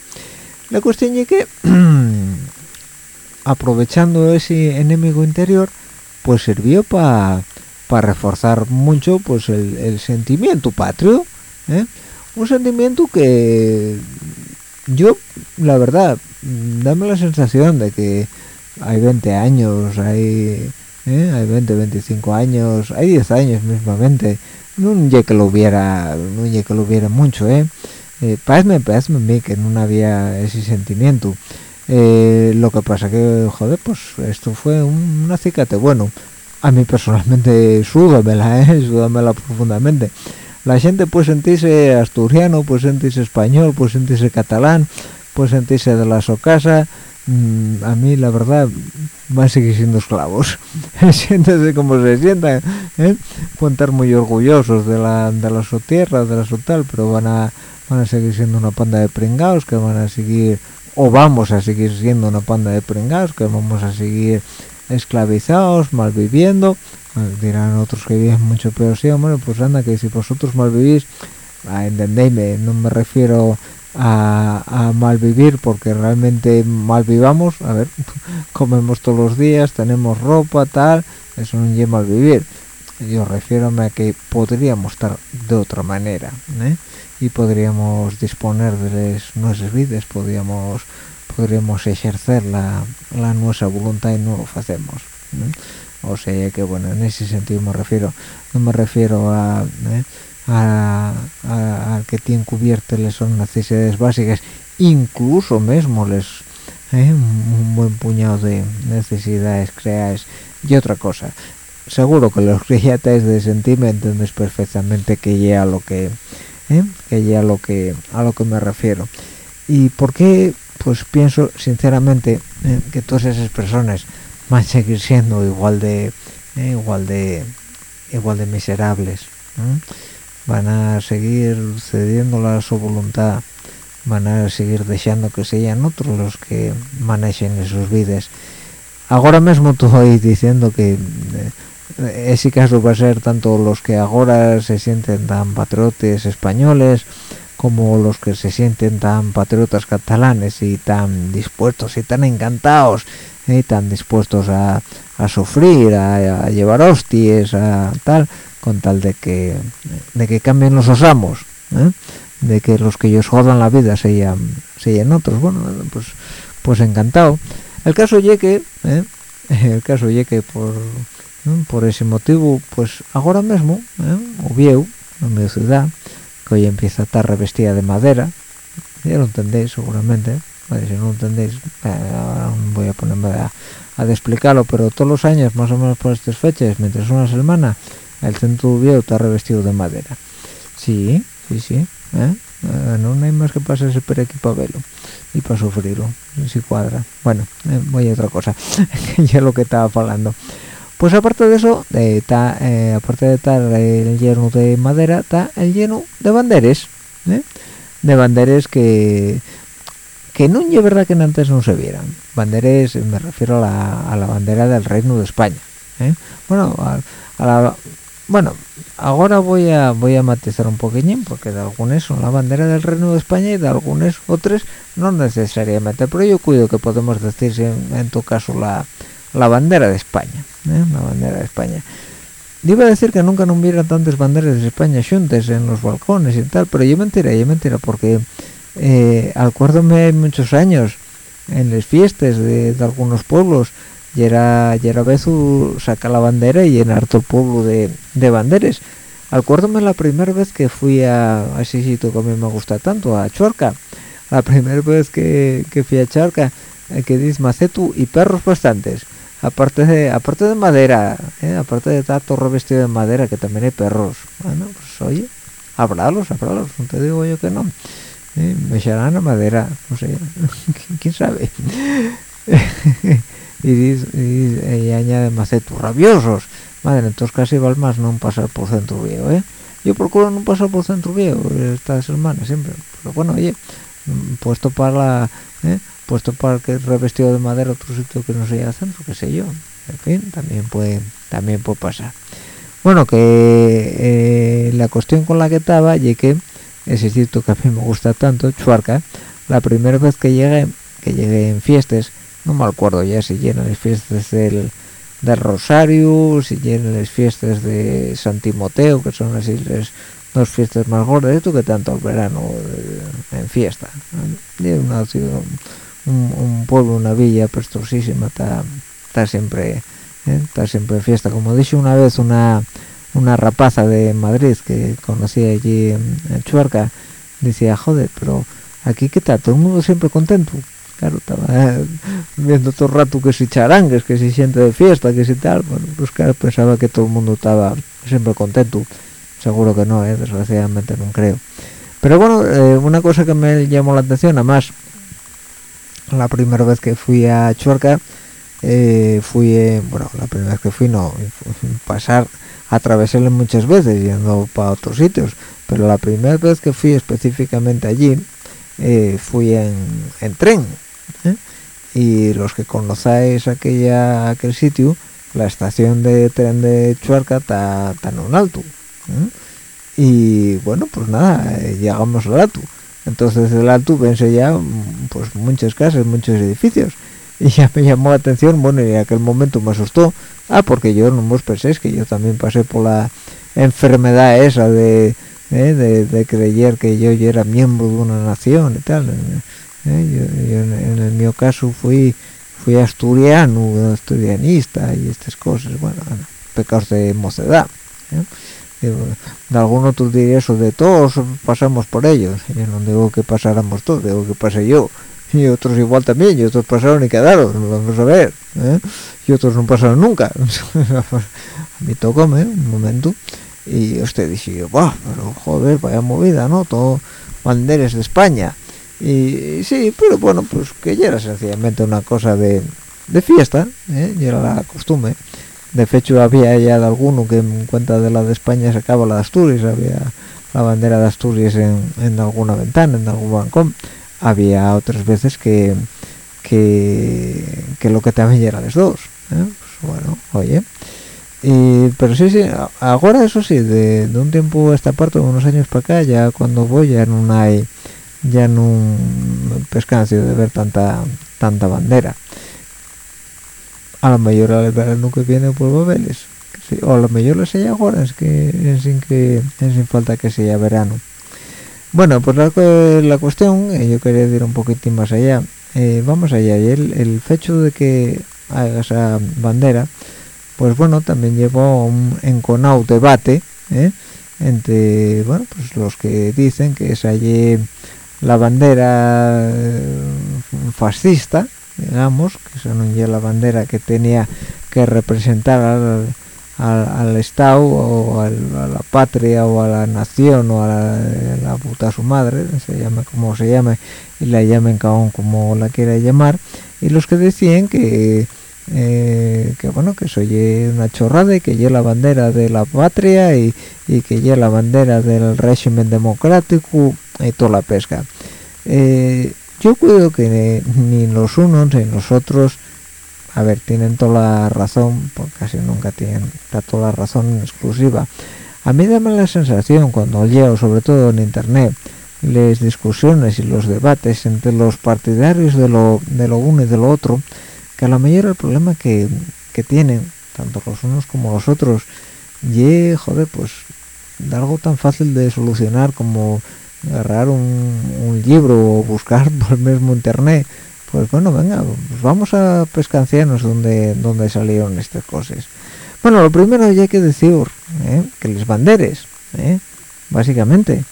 La cuestión es que <clears throat> aprovechando ese enemigo interior pues sirvió para para reforzar mucho pues el sentimiento patrio ¿eh? un sentimiento que yo la verdad dame la sensación de que hay 20 años hay ¿eh? hay 20 25 años hay 10 años mismamente no ya que lo hubiera no ya que lo hubiera mucho eh, eh parece, parece a mí que no había ese sentimiento eh, lo que pasa que joder pues esto fue un, acicate bueno a mí personalmente súdamela, ¿eh? <laughs> súdamela profundamente. La gente puede sentirse asturiano, puede sentirse español, puede sentirse catalán, puede sentirse de la socasa, mm, a mí la verdad van a seguir siendo esclavos <laughs> siéntese como se sientan ¿eh? pueden estar muy orgullosos de la de la su tierra de la su tal pero van a van a seguir siendo una panda de pringados que van a seguir o vamos a seguir siendo una panda de pringados que vamos a seguir esclavizados malviviendo dirán otros que viven mucho peor sí hombre pues anda que si vosotros malvivís ah, entendéisme no me refiero a, a malvivir porque realmente malvivamos a ver <laughs> comemos todos los días tenemos ropa tal eso no es malvivir yo refiero a que podríamos estar de otra manera ¿eh? y podríamos disponer de nuestras vidas podríamos podríamos ejercer la, la nuestra voluntad y no lo hacemos ¿eh? O sea que bueno en ese sentido me refiero no me refiero a ¿eh? a, que tienen cubiertas son necesidades básicas incluso mismo les ¿eh? un buen puñado de necesidades creadas y otra cosa seguro que los criates de sentimiento entiendes perfectamente que ya lo que ¿eh? que ya lo que a lo que me refiero y por qué pues pienso sinceramente ¿eh? que todas esas personas van a seguir siendo igual de igual de igual de miserables van a seguir cediendo la su voluntad van a seguir dejando que sean otros los que manejen sus vidas ahora mismo estoy diciendo que eh, ese caso va a ser tanto los que ahora se sienten tan patriotas españoles como los que se sienten tan patriotas catalanes y tan dispuestos y tan encantados y tan dispuestos a, sufrir, a, a, llevar hostias, a tal, con tal de que de que cambien los osamos ¿eh? de que los que ellos jodan la vida sean sean otros bueno pues pues encantado el caso ye que ¿eh? <laughs> el caso ye que por por ese motivo pues ahora mismo ¿eh? Ubieu en mi ciudad que hoy empieza a estar revestida de madera ya lo entendéis seguramente si no entendéis ahora voy a ponerme a, a explicarlo pero todos los años más o menos por estas fechas mientras una semana el centro viejo está revestido de madera. Sí sí sí ¿eh? Eh, no hay más que pasarse por aquí para verlo y para sufrirlo si cuadra. Bueno eh, voy a otra cosa <laughs> ya lo que estaba hablando. Pues aparte de eso está aparte de estar el lleno de madera está el lleno de banderes de banderes que que no es verdad que antes no se vieran. Banderes me refiero a la, a bandera del reino de España bueno a la bueno ahora voy a voy a matizar un poquillín porque de algunos son la bandera del Reino de España y de algunos otros no necesariamente pero yo cuido que podemos decir en, tu caso la, la bandera de España ¿eh? la bandera de España. Iba a decir que nunca no hubiera tantas banderas de España juntas en los balcones y tal pero yo mentira yo mentira porque eh, acuérdome muchos años en las fiestas de algunos pueblos y era y era vez saca la bandera y todo el pueblo de, de banderas acuérdame la primera vez que fui a, ese sitio que a mí me gusta tanto a Chuarca la primera vez que, que fui a Chuarca eh, que dice macetu y perros bastantes. Aparte de aparte de madera eh, aparte de estar todo revestido de madera que también hay perros. Bueno pues oye hablalos hablalos no te digo yo que no eh, me echarán a madera no sé <laughs> quién sabe. <laughs> Y, y, y añade macetos rabiosos madre entonces casi va más no pasar por centro viejo eh yo procuro no pasar por centro viejo estas semanas siempre. Pero bueno oye puesto para la ¿eh? puesto para que revestido de madera otro sitio que no sea centro qué sé yo. En fin también puede también puede pasar. Bueno que eh, la cuestión con la que estaba y que ese sitio que a mí me gusta tanto Chuarca la primera vez que llegué que llegué en fiestas no me acuerdo ya si llenan las fiestas del, del Rosario, si llenan las fiestas de San Timoteo, que son así las dos fiestas más gordas, esto que tanto el verano eh, en fiesta. Una ciudad, un, pueblo, una villa prestosísima, está, está siempre ¿eh? está siempre en fiesta. Como dije una vez una una rapaza de Madrid que conocí allí en, Chuarca, decía, joder, pero aquí qué está, todo el mundo siempre contento claro estaba <laughs> viendo todo el rato que si charangues que si gente de fiesta que si tal bueno pues claro pensaba que todo el mundo estaba siempre contento. Seguro que no ¿eh? desgraciadamente no creo. Pero bueno eh, una cosa que me llamó la atención además la primera vez que fui a Chuarca eh, fui bueno la primera vez que fui no pasar atravesarle muchas veces yendo para otros sitios pero la primera vez que fui específicamente allí eh, fui en, tren ¿eh? y los que conocáis aquella aquel sitio la estación de tren de Chuarca está en un alto y bueno pues nada llegamos al alto. Entonces del alto vense ya pues muchas casas muchos edificios <laughs> y ya me llamó la atención bueno y en aquel momento me asustó ah porque yo no vos penséis que yo también pasé por la enfermedad esa de eh, de, creer que yo ya era miembro de una nación y tal eh, yo, en, el mío caso fui fui asturiano asturianista y estas cosas bueno, pecados de mocedad ¿eh? de alguno tú dirías eso de todos pasamos por ellos yo no digo que pasáramos todos digo que pasé yo y otros igual también y otros pasaron y quedaron vamos a ver ¿eh? y otros no pasaron nunca <laughs> a mí tocó ¿eh? un momento y usted dice Buah, pero joder vaya movida no todo banderas de España y, sí pero bueno pues que ya era sencillamente una cosa de, de fiesta ¿eh? y era la costumbre de hecho había ya alguno que en cuenta de la de España sacaba la de Asturias había la bandera de Asturias en, en alguna ventana en algún balcón había otras veces que que, lo que también era los dos ¿eh? pues bueno oye. Y, pero sí sí ahora eso sí de, un tiempo a esta parte unos años para acá ya cuando voy ya no hay ya no pescancio de ver tanta tanta bandera. A lo mejor al verano que viene por Babeles o a lo mejor lo sé ahora es que es sin que es sin falta que sea verano bueno, pues la, cuestión, eh, yo quería ir un poquitín más allá, eh, vamos allá, y el, el hecho de que haga esa bandera, pues bueno, también llevó un enconado debate ¿eh? entre, bueno, pues los que dicen que es allí la bandera fascista, digamos, que esa no es la bandera que tenía que representar al al, Estado o a la patria o a la nación o a la, puta su madre, se llama como se llame y la llamen como la quiera llamar, y los que decían que eh, que bueno que soy una chorrada y que lleva la bandera de la patria y, que lleva la bandera del régimen democrático y toda la pesca. Eh, yo creo que ni los unos ni los otros a ver tienen toda la razón porque casi nunca tienen toda la razón exclusiva. A mí dame la sensación cuando leo sobre todo en internet las discusiones y los debates entre los partidarios de lo, de lo uno y de lo otro que a lo mejor el problema que, que tienen tanto los unos como los otros y joder pues de algo tan fácil de solucionar como agarrar un, un libro o buscar <laughs> por el mismo internet pues bueno venga pues vamos a pescanciarnos donde donde salieron estas cosas. Bueno lo primero ya hay que decir ¿eh? que les banderes ¿eh? básicamente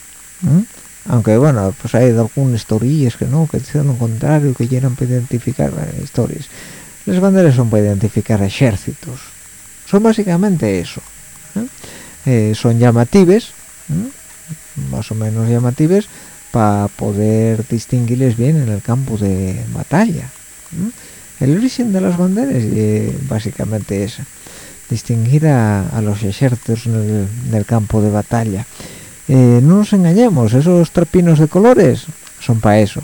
aunque bueno pues hay algunas historias que no que dicen lo contrario que llegan para identificar eh, historias. Las banderas son para identificar ejércitos. Son básicamente eso son llamativas más o menos llamativas para poder distinguirles bien en el campo de batalla el origen de las banderas eh, básicamente es distinguir a, los ejércitos en el, campo de batalla. Eh, no nos engañemos esos trapinos de colores son para eso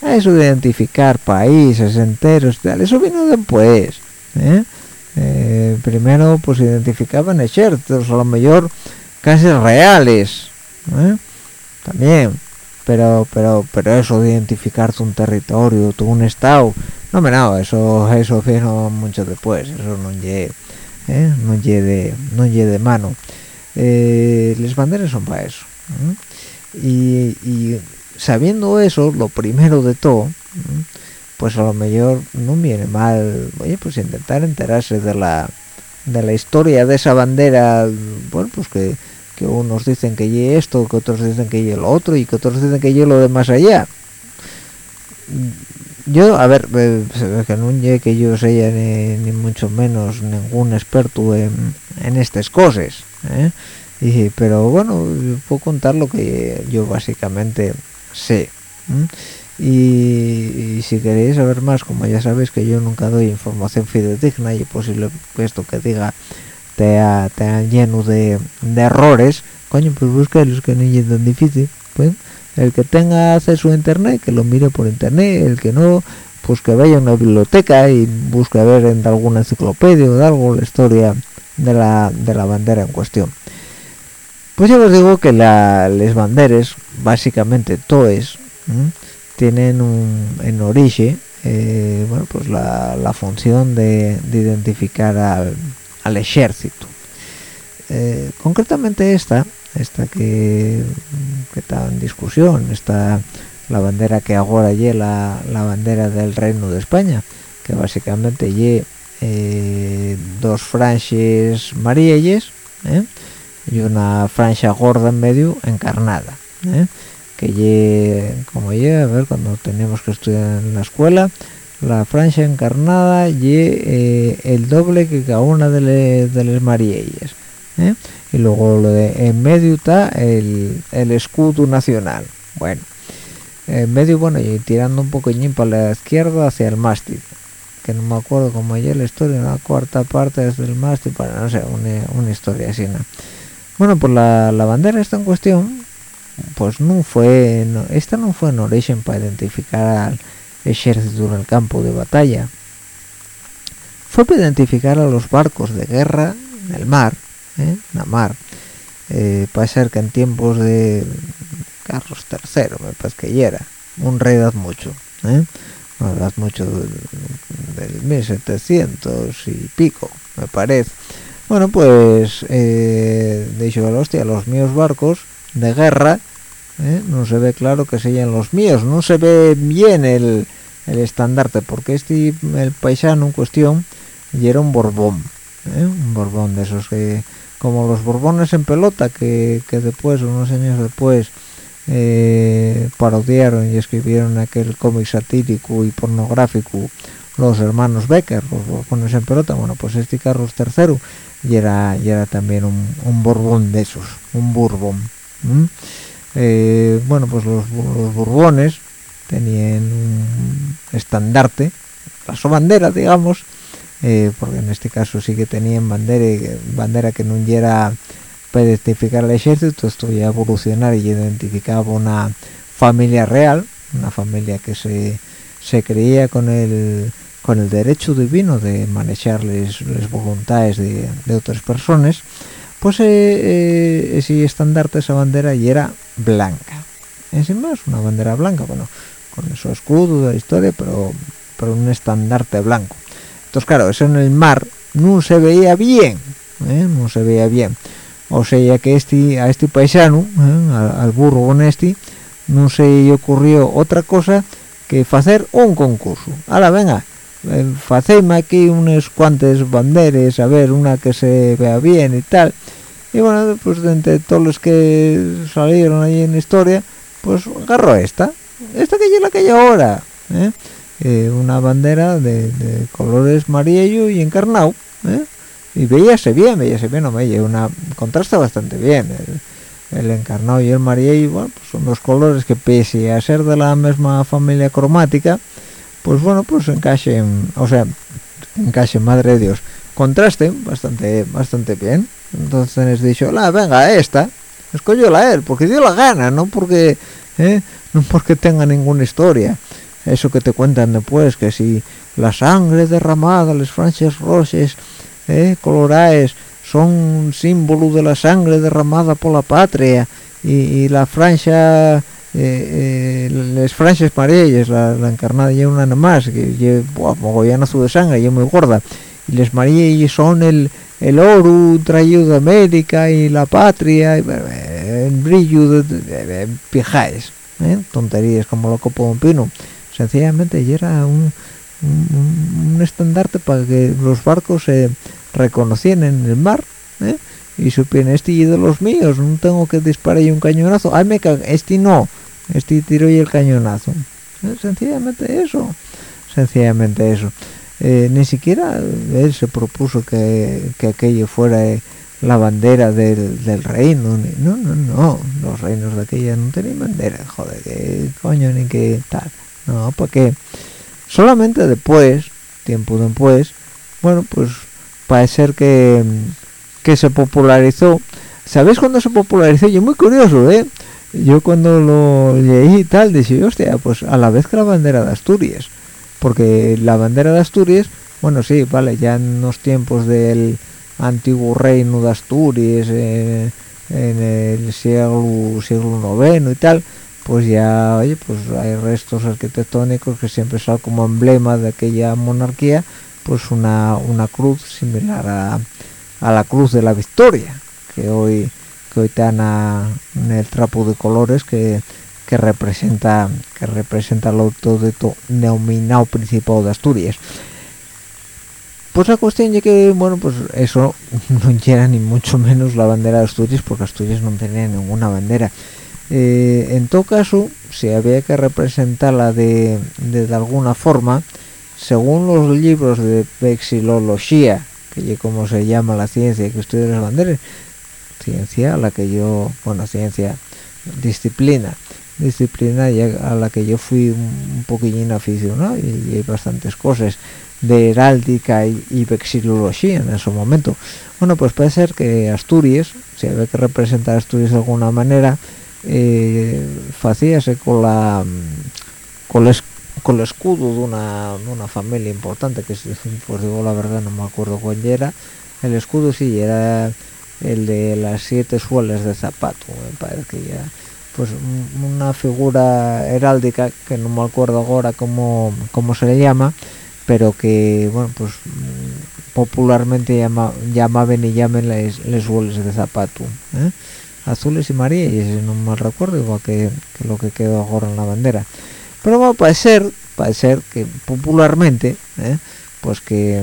a eso de identificar países enteros tal eso vino después ¿eh? primero pues identificaban ejércitos a lo mejor casi reales también pero pero pero eso de identificar un territorio tu un estado no me no eso eso vino mucho después eso no llegue ¿eh? no llegue no llegue de mano eh, las banderas son para eso y, y, sabiendo eso lo primero de todo pues a lo mejor no viene mal oye pues intentar enterarse de la de la historia de esa bandera bueno pues que que unos dicen que y esto, que otros dicen que y lo otro y que otros dicen que y lo de más allá. yo a ver eh, que no que yo sea ni, mucho menos ningún experto en, en estas cosas ¿eh? y, pero bueno puedo contar lo que yo básicamente sé y, si queréis saber más como ya sabéis que yo nunca doy información fidedigna y posible que esto que diga te ha, lleno de, errores coño pues busca los que no es tan difícil. Pues el que tenga acceso a internet que lo mire por internet el que no pues que vaya a una biblioteca y busque ver en alguna enciclopedia o de algo la historia de la, de la bandera en cuestión. Pues ya os digo que las banderas básicamente toes tienen un, en origen eh, bueno pues la, función de, identificar al, al ejército. Eh, concretamente esta esta que, está en discusión está la bandera que ahora lle la, la bandera del reino de España que básicamente lle eh, dos franches marielles y una franja gorda en medio encarnada que ye, como ye, a ver, cuando tenemos que estudiar en la escuela, la franja encarnada y eh, el doble que cada una de, las marielles. ¿eh? Y luego lo de en medio está el, escudo nacional. Bueno, en medio, bueno, y tirando un poquillín para la izquierda hacia el mástil. Que no me acuerdo cómo ya la historia, la cuarta parte desde el mástil, para no sé, una, historia así. ¿no? Bueno, pues la, la bandera está en cuestión pues no fue esta no fue en origen para identificar al ejército en el campo de batalla fue para identificar a los barcos de guerra en el mar ¿eh? en la mar eh, puede ser que en tiempos de Carlos III me parece que era un rey de mucho ¿eh? no mucho del, 1700 y pico me parece bueno pues eh, de hecho hostia los míos barcos de guerra ¿eh? no se ve claro que sean los míos no se ve bien el, el estandarte porque este el paisano en cuestión y era un borbón ¿eh? un borbón de esos que como los borbones en pelota que, que después unos años después eh, parodiaron y escribieron aquel cómic satírico y pornográfico los hermanos Becker los borbones en pelota bueno pues este Carlos III y era y era también un, un borbón de esos un borbón bueno pues los, borbones tenían un estandarte su bandera digamos eh, porque en este caso sí que tenían bandera bandera que no era para identificar al ejército esto ya evolucionar y identificaba una familia real una familia que se, se creía con el con el derecho divino de manejar las voluntades de, de otras personas pues eh, eh, ese estandarte esa bandera y era blanca. Es más una bandera blanca bueno con su escudo de la historia pero pero un estandarte blanco. Entonces claro eso en el mar no se veía bien ¿eh? no se veía bien. O sea que este a este paisano al, burro con este no se le ocurrió otra cosa que hacer un concurso. La venga faceme aquí unas cuantas banderas a ver una que se vea bien y tal y bueno pues de entre todos los que salieron ahí en la historia pues agarró esta esta que es la que hay ahora ¿eh? Eh, una bandera de, colores amarillo y encarnado ¿eh? y veíase bien veíase bien no me una contrasta bastante bien el, encarnado y el amarillo bueno pues son dos colores que pese a ser de la misma familia cromática pues bueno pues encajen o sea encajen madre de dios contrasten bastante bastante bien entonces les dicho la venga esta escogió la él porque dio la gana no porque ¿eh? no porque tenga ninguna historia eso que te cuentan después que si la sangre derramada las franjas rojas ¿eh? coloraes son símbolo de la sangre derramada por la patria y, la franja eh, eh, las franjas amarillas la, encarnada y una nada más que lleva mogollanazo de sangre y muy gorda y les marielles son el, el oro traído de América y la patria el brillo de, pijáis ¿eh? tonterías como lo copo un pino sencillamente y era un, un, estandarte para que los barcos se reconocieran en el mar ¿eh? Y supieran este y de los míos no tengo que disparar y un cañonazo. Ay me este no este tiro y el cañonazo. ¿eh? sencillamente eso sencillamente eso. Eh, ni siquiera él se propuso que, que aquello fuera la bandera del, del, reino no no no los reinos de aquella no tenían bandera joder que coño ni que tal. No porque solamente después tiempo después bueno pues parece ser que que se popularizó ¿sabéis cuándo se popularizó? yo muy curioso ¿eh? yo cuando lo leí y tal dije hostia pues a la vez que la bandera de Asturias porque la bandera de Asturias bueno sí vale ya en los tiempos del antiguo reino de Asturias eh, en el siglo siglo IX y tal pues ya oye pues hay restos arquitectónicos que siempre son como emblema de aquella monarquía pues una, una cruz similar a, a la cruz de la victoria que hoy que hoy está en el trapo de colores que que representa que representa el auto de denominado Principado de Asturias. Pues la cuestión es que bueno pues eso <laughs> no era ni mucho menos la bandera de Asturias porque Asturias no tenía ninguna bandera. Eh, en todo caso si había que representarla de, de, alguna forma según los libros de vexilología que es como se llama la ciencia que estudia las banderas ciencia a la que yo bueno ciencia disciplina. Disciplina a la que yo fui un poquillín aficionado y, hay bastantes cosas de heráldica y, vexilología en ese momento. Bueno pues puede ser que Asturias si había que representar Asturias de alguna manera eh, hacíase con la con el, con el escudo de una, una familia importante que pues digo la verdad no me acuerdo cuál era el escudo sí era el de las siete suelas de zapato me parece que ya pues una figura heráldica que no me acuerdo ahora cómo, cómo se le llama pero que bueno pues popularmente llama, llamaban y llamen les, les de zapato ¿eh? azules y amarillas no me recuerdo igual que, lo que quedó ahora en la bandera pero puede ser puede ser que popularmente ¿eh? pues que,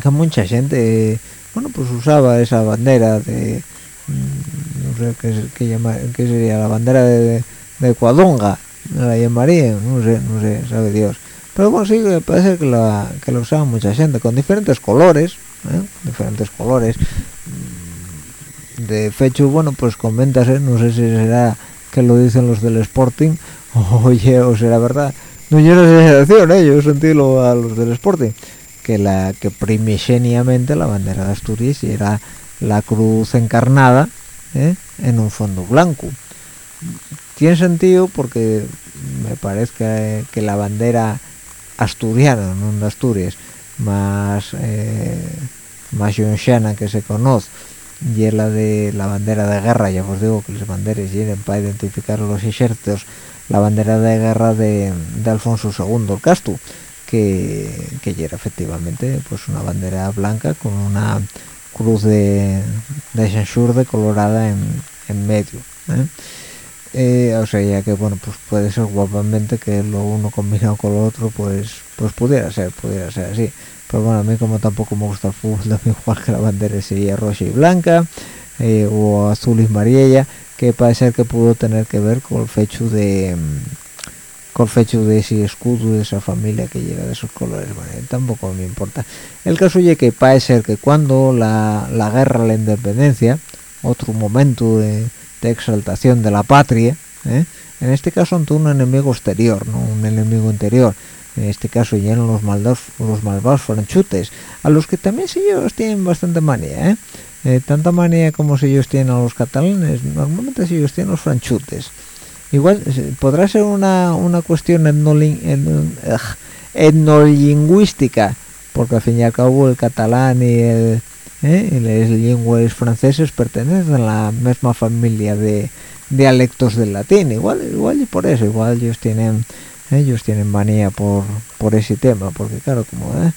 que mucha gente bueno pues usaba esa bandera de no sé qué, llama, qué sería la bandera de, de Cuadonga la llamaría no sé no sé sabe Dios pero bueno sí parece que la que lo usaba mucha gente con diferentes colores ¿eh? diferentes colores mm, de fecho bueno pues comentas no sé si será que lo dicen los del Sporting <laughs> oye o será verdad no yo no sé sensación ¿eh? yo sentílo a los del Sporting que la que primigeniamente la bandera de Asturias era la cruz encarnada ¿eh? en un fondo blanco tiene sentido porque me parece que, la bandera asturiana no de Asturias más eh, más que se conoce y la de la bandera de guerra ya os digo que las banderas tienen para identificar los ejércitos la bandera de guerra de, Alfonso II el Castu que, que era efectivamente pues una bandera blanca con una cruz de, de colorada en, en medio ¿eh? Eh, o sea ya que bueno pues puede ser guapamente que lo uno combinado con lo otro pues pues pudiera ser pudiera ser así pero bueno a mí como tampoco me gusta el fútbol <laughs> igual que la bandera sería roja y blanca eh, o azul y amarilla que parece que pudo tener que ver con el fecho de con fecho de ese escudo de esa familia que llega de esos colores. Bueno tampoco me importa. El caso es que parece que cuando la, la guerra la independencia otro momento de, exaltación de la patria ¿eh? en este caso ante un enemigo exterior no un enemigo interior en este caso llegan los malvados los malvados franchutes a los que también si ellos tienen bastante manía ¿eh? Eh, tanta manía como si ellos tienen a los catalanes normalmente si ellos tienen los franchutes igual podrá ser una, una cuestión etnolingüística porque al fin y al cabo el catalán y el ¿eh? las lenguas francesas pertenecen a la misma familia de dialectos del latín igual igual y por eso igual ellos tienen ellos tienen manía por por ese tema porque claro como ¿eh?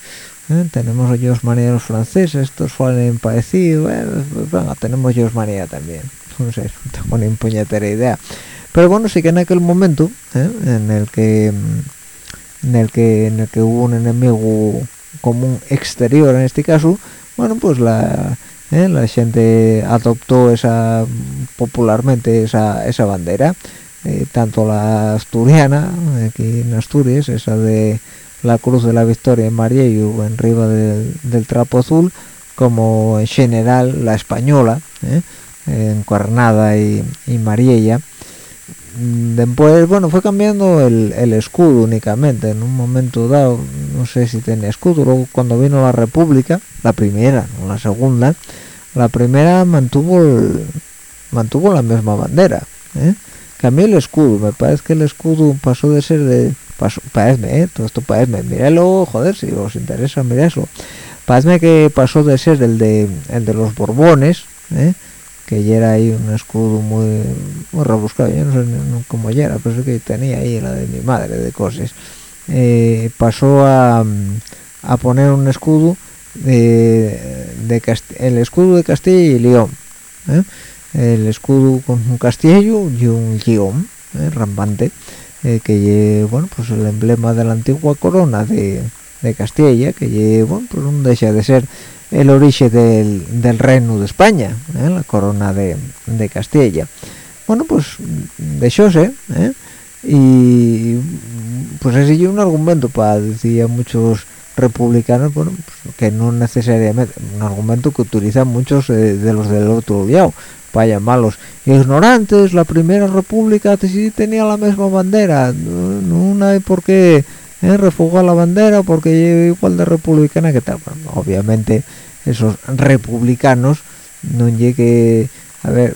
¿Eh? tenemos ellos manía los franceses estos fueron parecidos venga tenemos ellos manía también <laughs> no sé no tengo ni puñetera idea pero bueno sí que en aquel momento ¿eh? en el que en el que en el que hubo un enemigo común exterior en este caso bueno pues la ¿eh? la gente adoptó esa popularmente esa, esa bandera eh, tanto la asturiana aquí en Asturias esa de la Cruz de la Victoria en Mariello en arriba del, trapo azul como en general la española ¿eh? encuernada y, y Mariella después bueno fue cambiando el, escudo únicamente en un momento dado no sé si tenía escudo luego cuando vino la república la primera no la segunda la primera mantuvo mantuvo la misma bandera ¿eh? Cambió el escudo me parece que el escudo pasó de ser de pasó, parece, ¿eh? todo esto parece míralo joder si os interesa mirarlo parece que pasó de ser el de el de los borbones ¿eh? que ya era ahí un escudo muy, muy rebuscado, yo no sé cómo ya era, pero es que tenía ahí la de mi madre de cosas. Eh, pasó a, a, poner un escudo de, de el escudo de Castilla y León, ¿eh? El escudo con un castillo y un león ¿eh? rampante, que bueno pues el emblema de la antigua corona de, de Castilla, que bueno pues no deja de ser el origen del, reino de España, ¿eh? la corona de, Castilla. Bueno, pues de ¿eh? Y pues ese es un argumento para decir a muchos republicanos, bueno, pues, que no necesariamente, un argumento que utilizan muchos eh, de los del otro lado, para llamarlos ignorantes, la primera república sí tenía la misma bandera, no, hay por qué ¿eh? refugió la bandera porque igual de republicana que tal obviamente esos republicanos no llegue a ver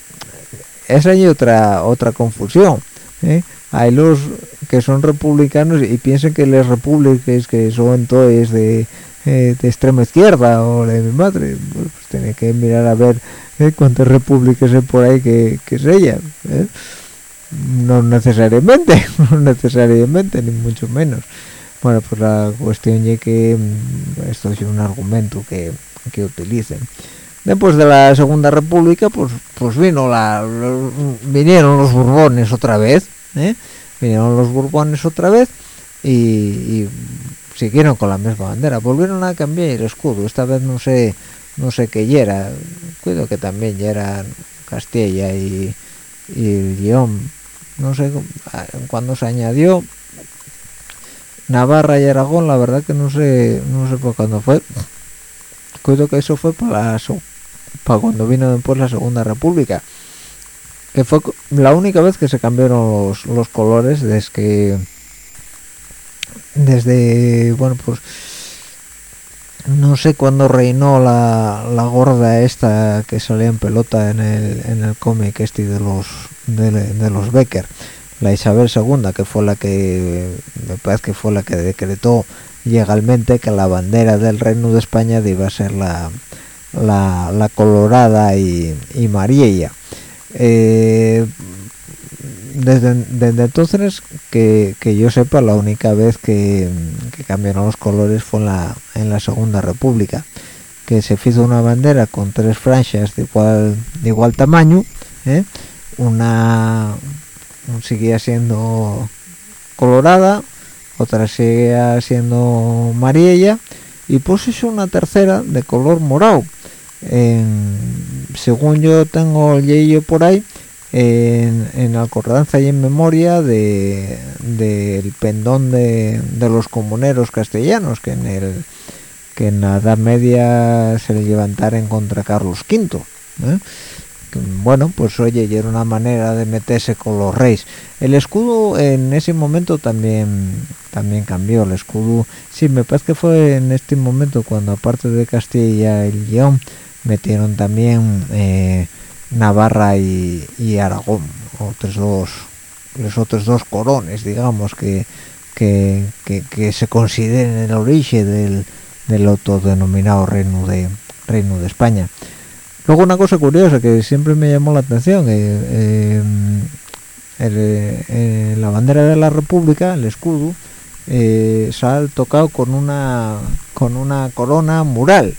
esa hay otra otra confusión ¿eh? Hay los que son republicanos y piensan que las repúblicas que son todos de, eh, de extrema izquierda o de mi madre. Pues, tiene que mirar a ver ¿eh? cuántas repúblicas hay por ahí que, que sellan no necesariamente <laughs> no necesariamente ni mucho menos. Bueno pues la cuestión es que mm, esto es un argumento que, que utilicen. Después de la segunda república pues pues vino la vinieron los borbones otra vez ¿eh? vinieron los borbones otra vez y, siguieron con la misma bandera. Volvieron a cambiar el escudo. Esta vez no sé no sé qué era. Cuido que también ya era Castilla y, y León. No sé cuándo se añadió. Navarra y Aragón la verdad que no sé no sé por cuándo fue. Creo que eso fue para para cuando vino después la segunda república que fue la única vez que se cambiaron los, colores desde desde bueno pues no sé cuándo reinó la, la, esta que salía en pelota en el, en el cómic este de los de, de los Becker la Isabel II que fue la que me parece que fue la que decretó legalmente que la bandera del Reino de España iba ser la, la, colorada y, y eh, desde, entonces que, que, yo sepa la única vez que, cambiaron los colores fue en la, segunda república que se hizo una bandera con tres franjas de igual de igual tamaño ¿eh? una seguía siendo colorada otra seguía siendo amarilla y es una tercera de color morado según yo tengo el por ahí en, en acordanza y en memoria de del pendón de, de, los comuneros castellanos que en el que en la Edad Media se le levantaron contra Carlos V ¿eh? bueno pues oye y era una manera de meterse con los reyes el escudo en ese momento también también cambió el escudo sí me parece que fue en este momento cuando aparte de Castilla y León metieron también eh, Navarra y, Aragón otros dos los otros dos corones digamos que que, que, se consideren el origen del, del autodenominado reino de reino de España. Luego una cosa curiosa que siempre me llamó la atención, eh, eh, la bandera de la República, el escudo, se ha tocado con una con una corona mural,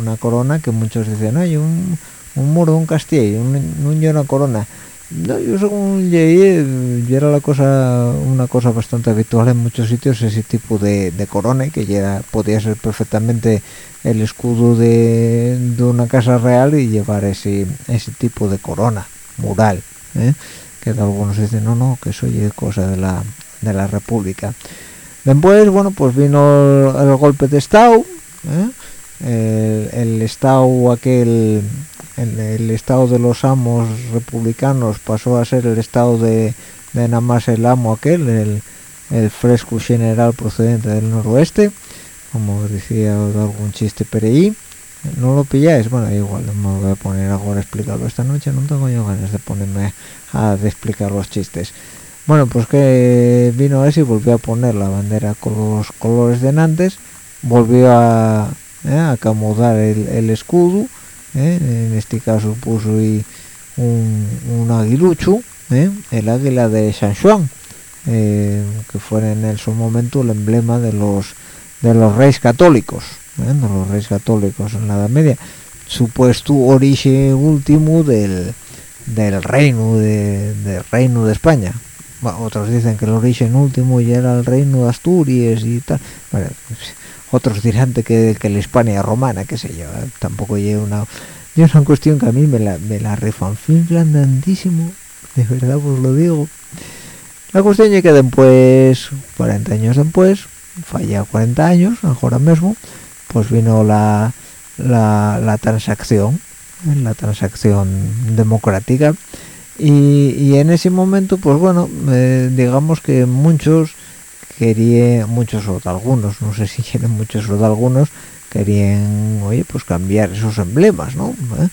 una corona que muchos dicen, hay un, un muro, un castillo, un, un, una corona no, yo según llegué ya era la cosa una cosa bastante habitual en muchos sitios ese tipo de, corona que ya podía ser perfectamente el escudo de, una casa real y llevar ese ese tipo de corona mural ¿eh? que algunos dicen no no que eso es cosa de la de la república después bueno pues vino el, golpe de estado ¿eh? El, estado aquel el, estado de los amos republicanos pasó a ser el estado de, de nada más el amo aquel el, fresco general procedente del noroeste como decía algún chiste ahí. No lo pilláis bueno igual me voy a poner ahora a explicarlo esta noche no tengo yo ganas de ponerme a explicar los chistes. Bueno pues que vino ese y volvió a poner la bandera con los colores de nantes volvió a, eh, acomodar el, escudo eh, en este caso puso un, un aguilucho eh, el águila de San Juan que fue en su momento el emblema de los de los reyes católicos de los reyes católicos en la Edad Media. Supuesto origen último del, del reino de, del reino de España. Otros dicen que el origen último ya era el reino de Asturias y tal otros dirán que, que la España romana qué sé yo ¿eh? tampoco lleva una yo es una cuestión que a mí me la, me la de verdad os lo digo. La cuestión es que después 40 años después falla 40 años ahora mismo pues vino la, la, transacción la transacción democrática. Y, en ese momento pues bueno eh, digamos que muchos querían muchos o algunos no sé si quieren muchos o algunos querían oye pues cambiar esos emblemas no ¿Eh?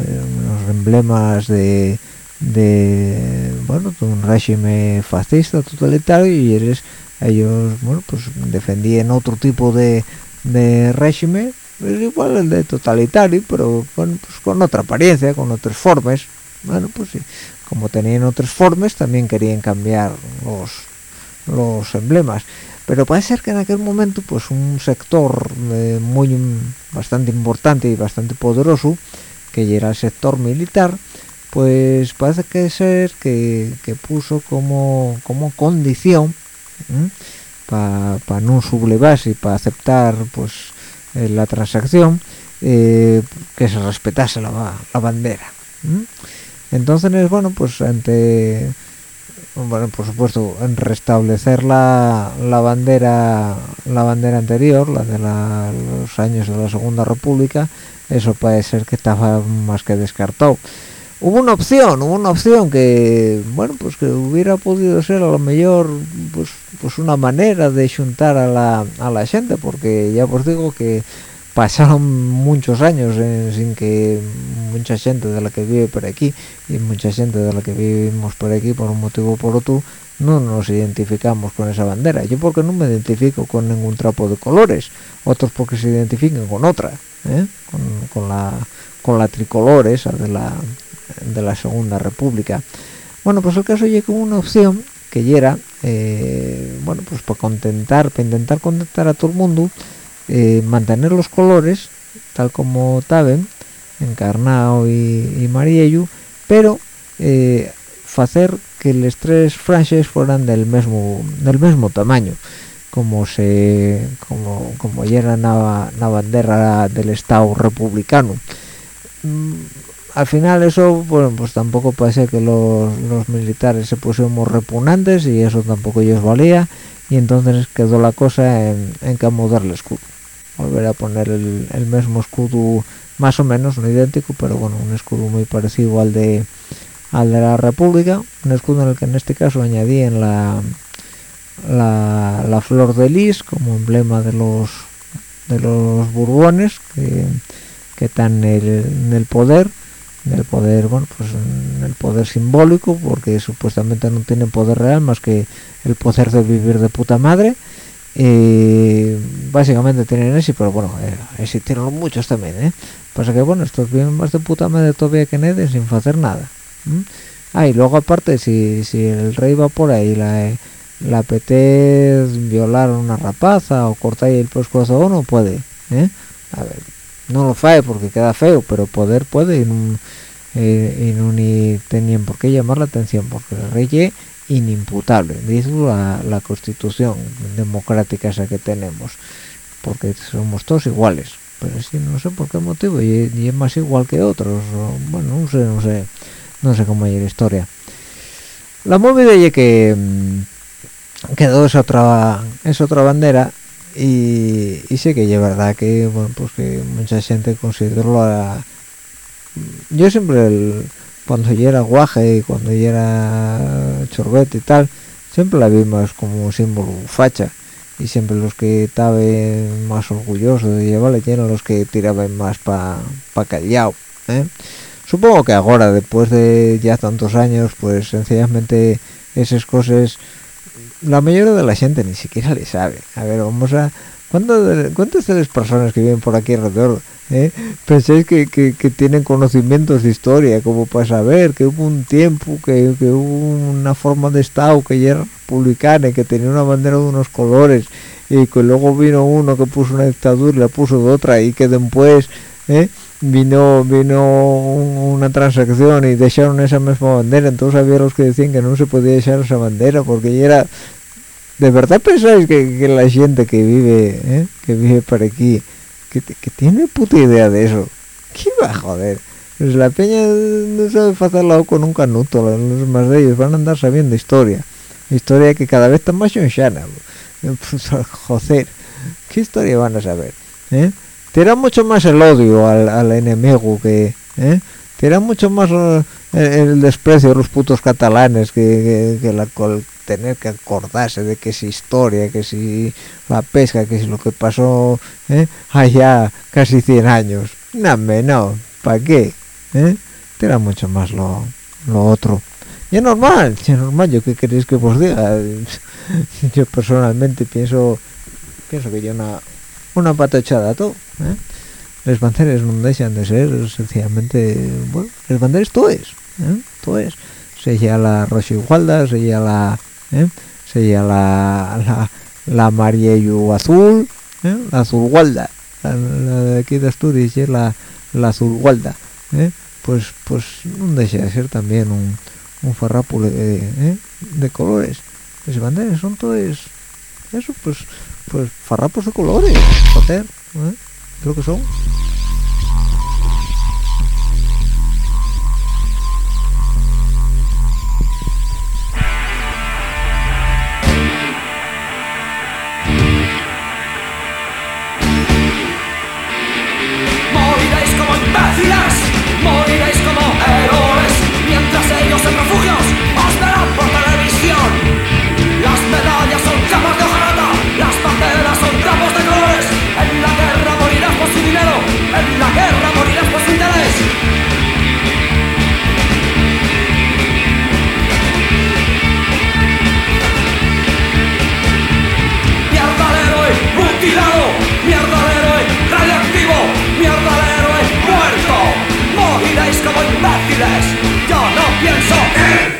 Eh, emblemas de de bueno de un régimen fascista totalitario y eres ellos bueno pues defendían otro tipo de, de régimen pues igual el de totalitario pero bueno pues con otra apariencia con otras formas bueno pues sí como tenían otras formas también querían cambiar los los emblemas. Pero puede ser que en aquel momento pues un sector eh, muy bastante importante y bastante poderoso que era el sector militar pues parece que ser que, que puso como como condición para no sublevarse y para aceptar pues eh, la transacción eh, que se respetase la, bandera entonces bueno pues ante bueno por supuesto en restablecer la, la bandera la bandera anterior la de los años de la segunda república eso puede ser que estaba más que descartado. Hubo una opción hubo una opción que bueno pues que hubiera podido ser a lo mejor pues pues una manera de juntar a la, a la gente porque ya os digo que pasaron muchos años sin que mucha gente de la que vive por aquí y mucha gente de la que vivimos por aquí por un motivo o por otro no nos identificamos con esa bandera yo porque no me identifico con ningún trapo de colores otros porque se identifican con otra ¿eh? con, con la con la tricolor esa de la de la Segunda República. Bueno, pues el caso llegó una opción que era, eh, bueno, pues para contentar, para intentar contentar a todo el mundo, eh, mantener los colores tal como estaban, encarnado y, y pero eh, hacer que los tres franches fueran del mismo del mismo tamaño como se como como era la, bandera del estado republicano. Mm, al final eso bueno pues tampoco puede que los, militares se pusiéramos repugnantes y eso tampoco ellos valía y entonces quedó la cosa en, en camudar el escudo volver a poner el, mismo escudo más o menos no idéntico pero bueno un escudo muy parecido al de al de la república. Un escudo en el que en este caso añadían la la, flor de lis como emblema de los de los burbones que, que están en el poder el poder bueno pues el poder simbólico porque supuestamente no tienen poder real más que el poder de vivir de puta madre y básicamente tienen ese pero bueno eh, existieron muchos también ¿eh? pasa que bueno estos viven más de puta madre todavía que nadie sin hacer nada ah y luego aparte si, si el rey va por ahí la la PT violar a una rapaza o cortar el pescuezo no puede ¿eh? a ver no lo fae porque queda feo pero poder puede y no, eh, ni tenían por qué llamar la atención porque el rey inimputable. Dice la, la constitución democrática esa que tenemos porque somos todos iguales. Pero sí no sé por qué motivo y, es más igual que otros bueno no sé no sé no sé cómo hay la historia. La movida es que mm, quedó esa otra esa otra bandera y, y sí que es verdad que bueno pues que mucha gente consideró la yo siempre el, cuando yo era guaje y cuando yo era chorbete y tal siempre la vi más como símbolo facha y siempre los que estaban más orgullosos de llevarla eran los que tiraban más para pa callao ¿eh? supongo que ahora después de ya tantos años pues sencillamente esas cosas la mayoría de la gente ni siquiera le sabe a ver vamos a ¿cuántas de las personas que viven por aquí alrededor eh, pensáis que, que, tienen conocimientos de historia como para saber que hubo un tiempo que, que hubo una forma de estado que ya era republicana y que tenía una bandera de unos colores y que luego vino uno que puso una dictadura y la puso de otra y que después eh, vino vino una transacción y dejaron esa misma bandera. Entonces había los que decían que no se podía dejar esa bandera porque era de verdad pensáis que, la gente que vive eh, que vive por aquí que, que, tiene puta idea de eso. Qué va joder pues la peña no sabe hacerlo con un canuto los más de ellos van a andar sabiendo historia. Historia que cada vez está más chonchana pues, <laughs> joder qué historia van a saber ¿eh? tira mucho más el odio al, enemigo que ¿eh? tira mucho más eh, el, desprecio de los putos catalanes que, la tener que acordarse de que es historia que si la pesca que es lo que pasó ¿eh? allá casi 100 años no no para qué ¿Eh? tira mucho más lo, lo otro y es normal es normal yo qué queréis que os diga <laughs> yo personalmente pienso pienso que yo una una pata echada todo ¿eh? les banderas no dejan de ser sencillamente bueno les banderas todo es ¿eh? todo es sea la roja igualda sea la ¿eh? sea la la, la amarillo azul ¿eh? la azul gualda la, de aquí de Asturias es la, la azul gualda ¿eh? pues pues no deja de ser también un, un farrapo de, ¿eh? de colores las banderas son todas eso pues pues farrapos de colores joder ¿eh? creo que son dices, yo no pienso.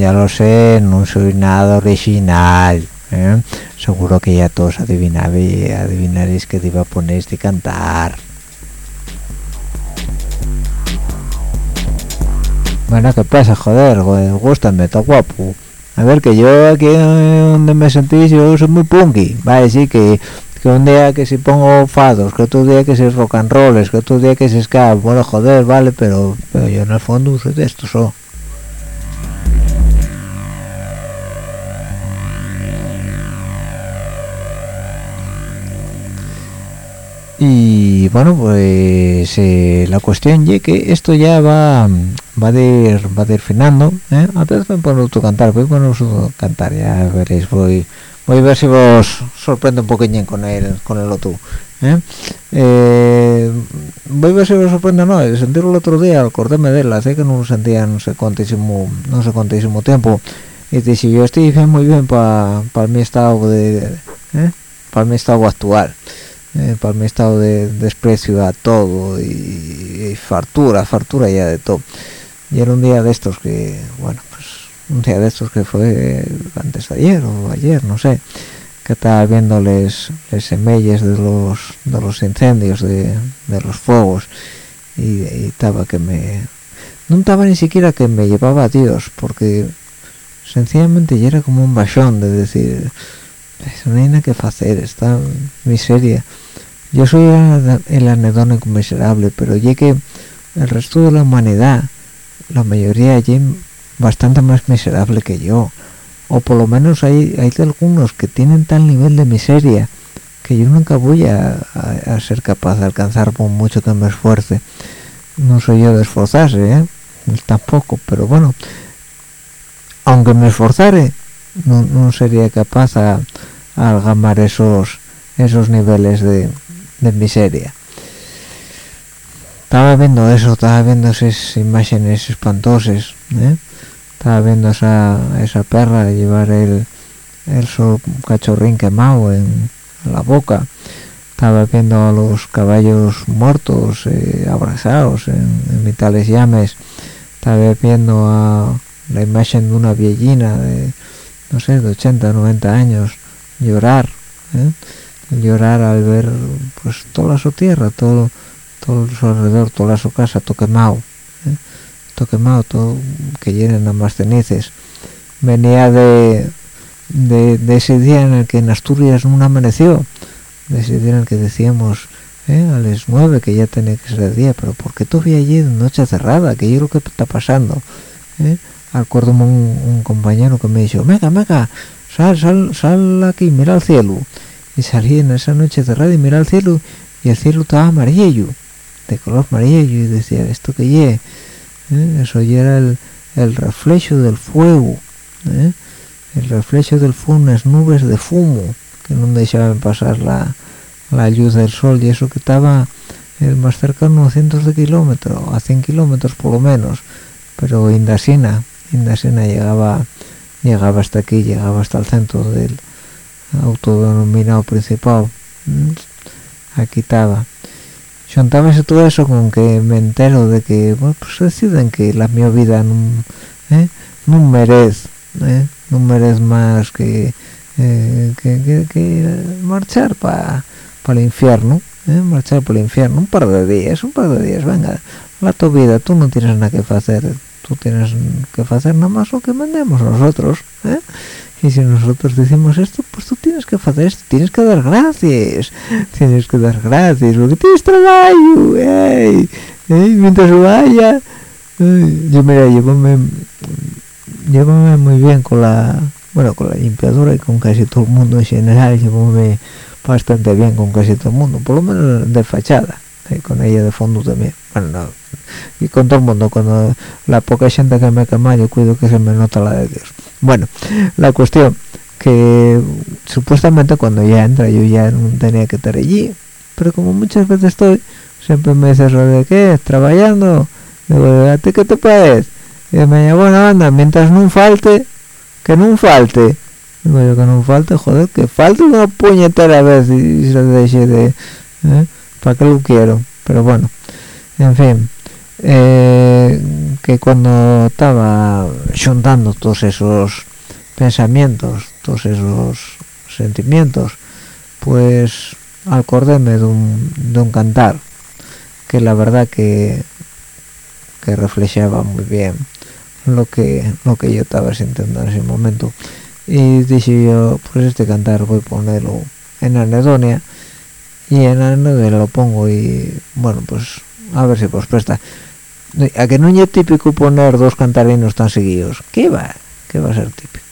Lo sé, no soy nada original. ¿eh? Seguro que ya todos adivinaréis, adivinaréis que te iba a poner este cantar. Bueno, ¿qué pasa? Joder, me está guapo. A ver, que yo aquí donde me sentís, yo soy muy punky. Va a decir que, que un día que si pongo fados, que otro día que si rock and rolls, que otro día que si ska. Bueno, joder, vale, pero, pero yo en el fondo soy de estos, ¿o? Y bueno pues eh, la cuestión es que esto ya va va a ir va a ir finando ¿eh? antes me pongo cantar voy a poner cantar ya veréis voy voy a ver si vos sorprende un poquillo con el con el otro ¿eh? Eh, voy a ver si os sorprende no sentirlo el otro día acordéme de él hace que no sentía no sé cuántísimo no sé cuántísimo tiempo y dice yo estoy muy bien para mi estado de para mi estado actual eh, para mi estado de desprecio a todo y, fartura, fartura ya de todo. Y era un día de estos que, bueno, pues un día de estos que fue antes de ayer o ayer, no sé, que estaba viendo les, semillas de los, de los incendios, de, los fuegos, y, estaba que me... No estaba ni siquiera que me llevaba a Dios, porque sencillamente ya era como un bachón de decir no hay nada que hacer esta miseria. Yo soy el anedónico miserable pero ya que el resto de la humanidad la mayoría allí bastante más miserable que yo. O por lo menos hay, hay algunos que tienen tal nivel de miseria que yo nunca voy a, ser capaz de alcanzar por mucho que me esfuerce. No soy yo de esforzarse ¿eh? tampoco pero bueno aunque me esforzare no, sería capaz a, a esos esos niveles de, miseria. Estaba viendo eso estaba viendo esas imágenes espantosas ¿eh? estaba viendo esa esa perra llevar el el cachorrín quemado en la boca. Estaba viendo a los caballos muertos eh, abrazados en, en vitales llames. Estaba viendo a la imagen de una viejina de no sé de 80 90 años llorar ¿eh? llorar al ver pues toda su tierra todo todo su alrededor toda su casa todo quemado ¿eh? todo quemado todo que llenen a más cenizas venía de, de, ese día en el que en Asturias no amaneció de ese día en el que decíamos ¿eh? a las nueve que ya tenía que ser día pero ¿por qué todavía allí noche cerrada? que yo lo que está pasando? ¿eh? acuérdome un, un compañero que me dijo mega mega sal sal sal aquí mira al cielo y salí en esa noche cerrada y mira al cielo y el cielo estaba amarillo de color amarillo y decía esto que ye ¿Eh? eso ya era el, el reflejo del fuego ¿eh? el reflejo del fuego unas nubes de fumo que no dejaban pasar la, la luz del sol y eso que estaba el más cercano a cientos de kilómetros a 100 kilómetros por lo menos pero Indasina Indasina llegaba llegaba hasta aquí llegaba hasta el centro del autodenominado principal mm, aquí estaba. Juntábase todo eso con que me entero de que bueno pues deciden que la mi vida no, eh, no merece eh, no merece más que, eh, que, que, marchar para el infierno eh, marchar para el infierno. Un par de días un par de días venga la tu vida tú no tienes nada que hacer tú tienes que hacer nada más lo que mandemos nosotros ¿eh? y si nosotros decimos esto pues tú tienes que hacer esto tienes que dar gracias tienes que dar gracias porque tienes trabajo ey, mientras vaya yo mira llévame llévame muy bien con la bueno con la limpiadora y con casi todo el mundo en general llévame bastante bien con casi todo el mundo por lo menos de fachada con ella de fondo también bueno no y con todo el mundo cuando la poca gente que me quema yo cuido que se me nota la de Dios. Bueno la cuestión que supuestamente cuando ya entra yo ya no tenía que estar allí pero como muchas veces estoy siempre me dice de qué trabajando digo a ti qué te parece y me dice bueno anda mientras no falte que no falte. Digo yo que no falte joder que falte una puñetera vez y se deje de ¿eh? para qué lo quiero pero bueno en fin eh, que cuando estaba juntando todos esos pensamientos todos esos sentimientos pues acordéme de un, de un cantar que la verdad que que reflejaba muy bien lo que lo que yo estaba sintiendo en ese momento. Y dije yo pues este cantar voy a ponerlo en anedonia y en anedonia lo pongo y bueno pues a ver si pues presta a que no es típico poner dos cantarinos tan seguidos ¿qué va? ¿qué va a ser típico?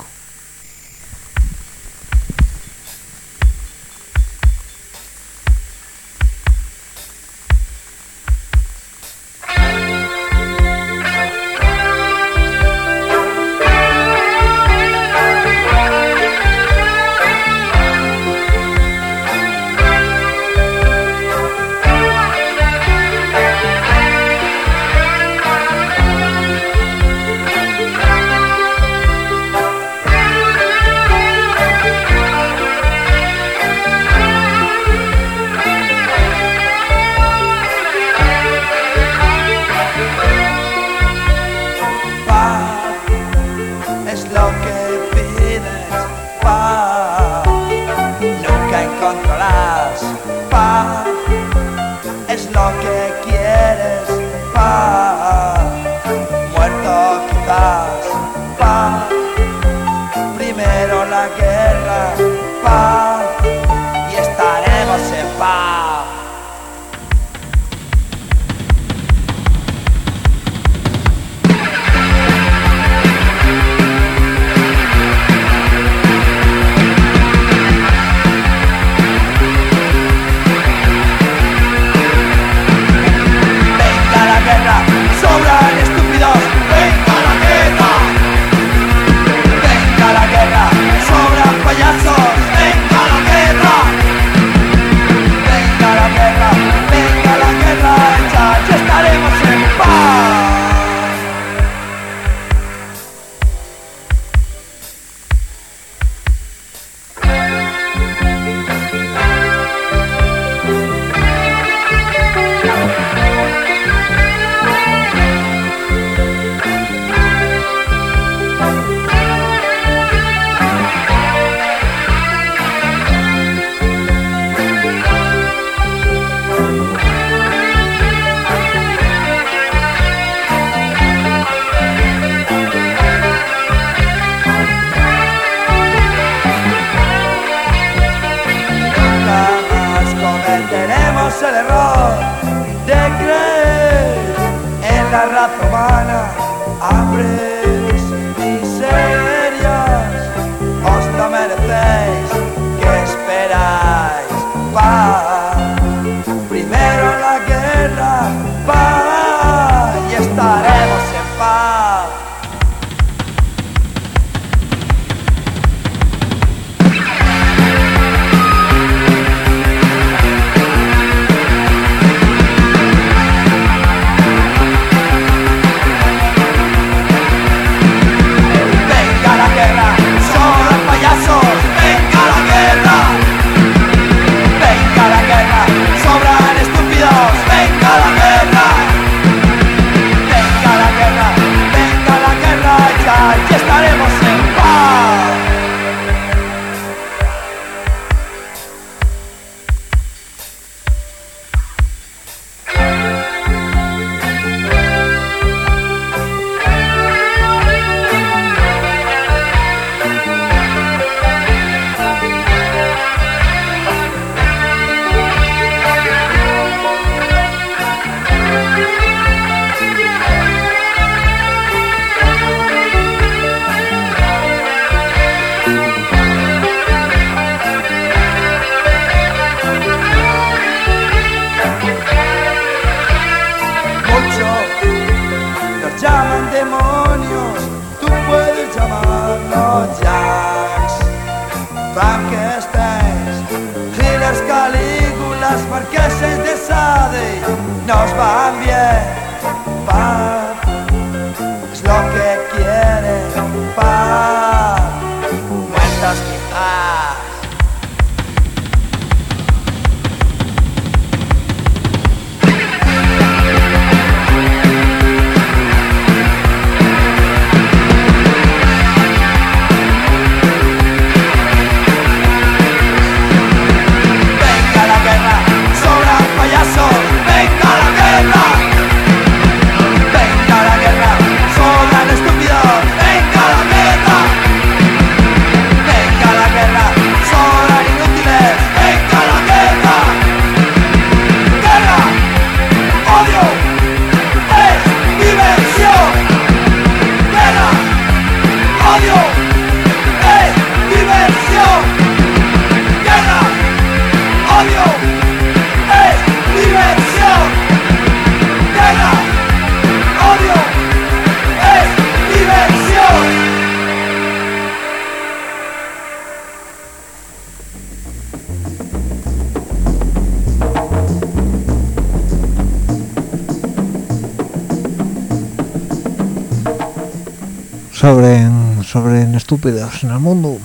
Sobre estúpidos en el mundo.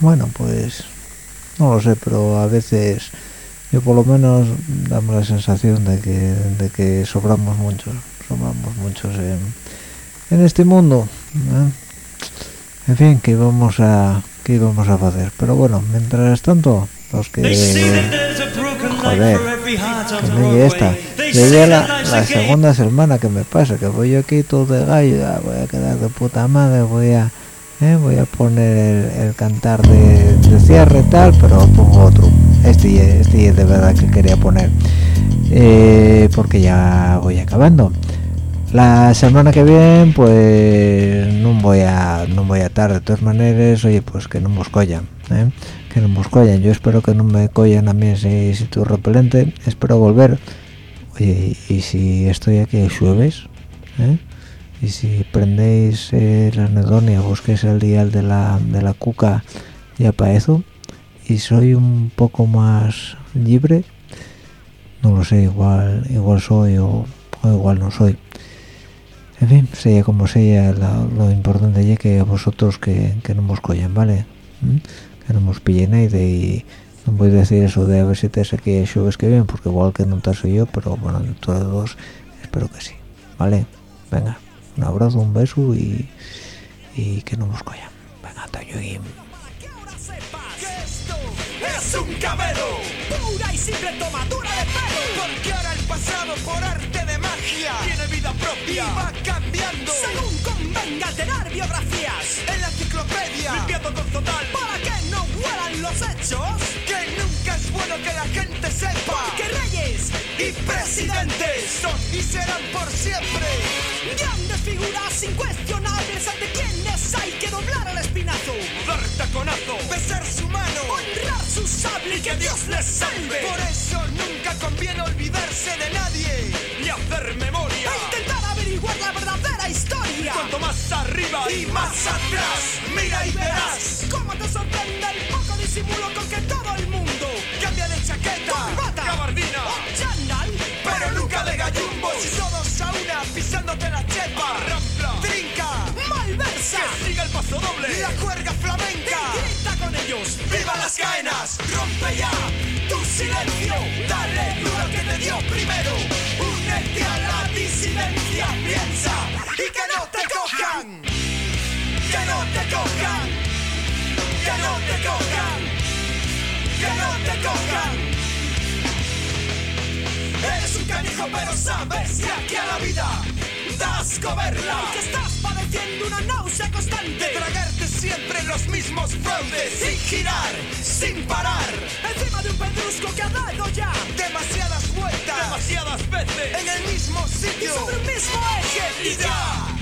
Bueno pues no lo sé pero a veces yo por lo menos damos la sensación de que de que sobramos muchos sobramos muchos en, en este mundo ¿eh? en fin que íbamos a que íbamos a hacer pero bueno mientras tanto los que light Joder, que llegue esta. that la, la segunda semana que me pasa que voy yo aquí todo de gallo ya voy a quedar de puta madre voy a eh, voy a poner el, el cantar de, de cierre tal pero pongo otro. Este este ya de verdad que quería poner. Eh, porque ya voy acabando. La semana que viene pues no voy a no voy a estar de todas maneras. Oye pues que no nos collan ¿eh? que no nos collan. Yo espero que no me collan a mí ese sitio repelente. Espero volver. Oye y, si estoy aquí el jueves. Y si prendéis eh, la anedonia busquéis el dial de la de la cuca y eso y soy un poco más libre no lo sé igual igual soy o, o igual no soy en fin, sea como sea, lo importante es que vosotros que, que no nos collen, ¿vale? ¿Mm? Que no nos pillen ahí de y no voy a decir eso de a ver si te que es que bien, porque igual que no te soy yo, pero bueno, de todos espero que sí, ¿vale? Venga, un abrazo, un beso y, y que no nos collan. Venga, hasta luego. que ahora sepas que esto es un camelo. Pura y simple tomadura de pelo. Porque ahora el pasado por arte de magia tiene vida propia y va cambiando. Según convenga tener biografías en la enciclopedia. Limpiando con total para que no huelan los hechos. Es bueno que la gente sepa. Que reyes y presidentes son y serán por siempre. Grandes figuras incuestionables ante quienes hay que doblar el espinazo. Dar taconazo, besar su mano, honrar su sable y que Dios les salve. Por eso nunca conviene olvidarse de nadie ni hacer memoria. E intentar averiguar la verdadera historia. Cuanto más arriba y más atrás, mira y verás cómo te sorprende el poco disimulo con que todo el mundo paso doble, la cuerga flamenca, y grita con ellos, viva las caenas, rompe ya tu silencio, dale duro que te dio primero, únete a la disidencia, piensa y que no te cojan, que no te cojan, que no te cojan, que no te cojan. Eres un canijo pero sabes que aquí a la vida das coberla Y que estás padeciendo una náusea constante. Tragarte siempre los mismos fraudes. Sin girar, sin parar. Encima de un pedrusco que ha dado ya Demasiadas vueltas. Demasiadas veces. En el mismo sitio. Y sobre el mismo eje. Y ya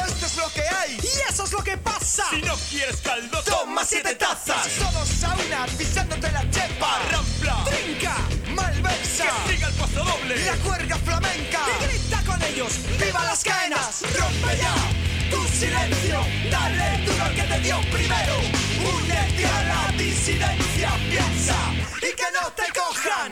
es lo que hay. Y eso es lo que pasa. Si no quieres caldo toma siete tazas. Todos a una pisándote la chepa. Rampla, trinca, malversa. Que siga el paso doble. La cuerga flamenca. Y grita con ellos. ¡Viva las caenas! ¡Rompe ya! Tu silencio, dale duro al que te dio primero. Únete a la disidencia, piensa Y que no te cojan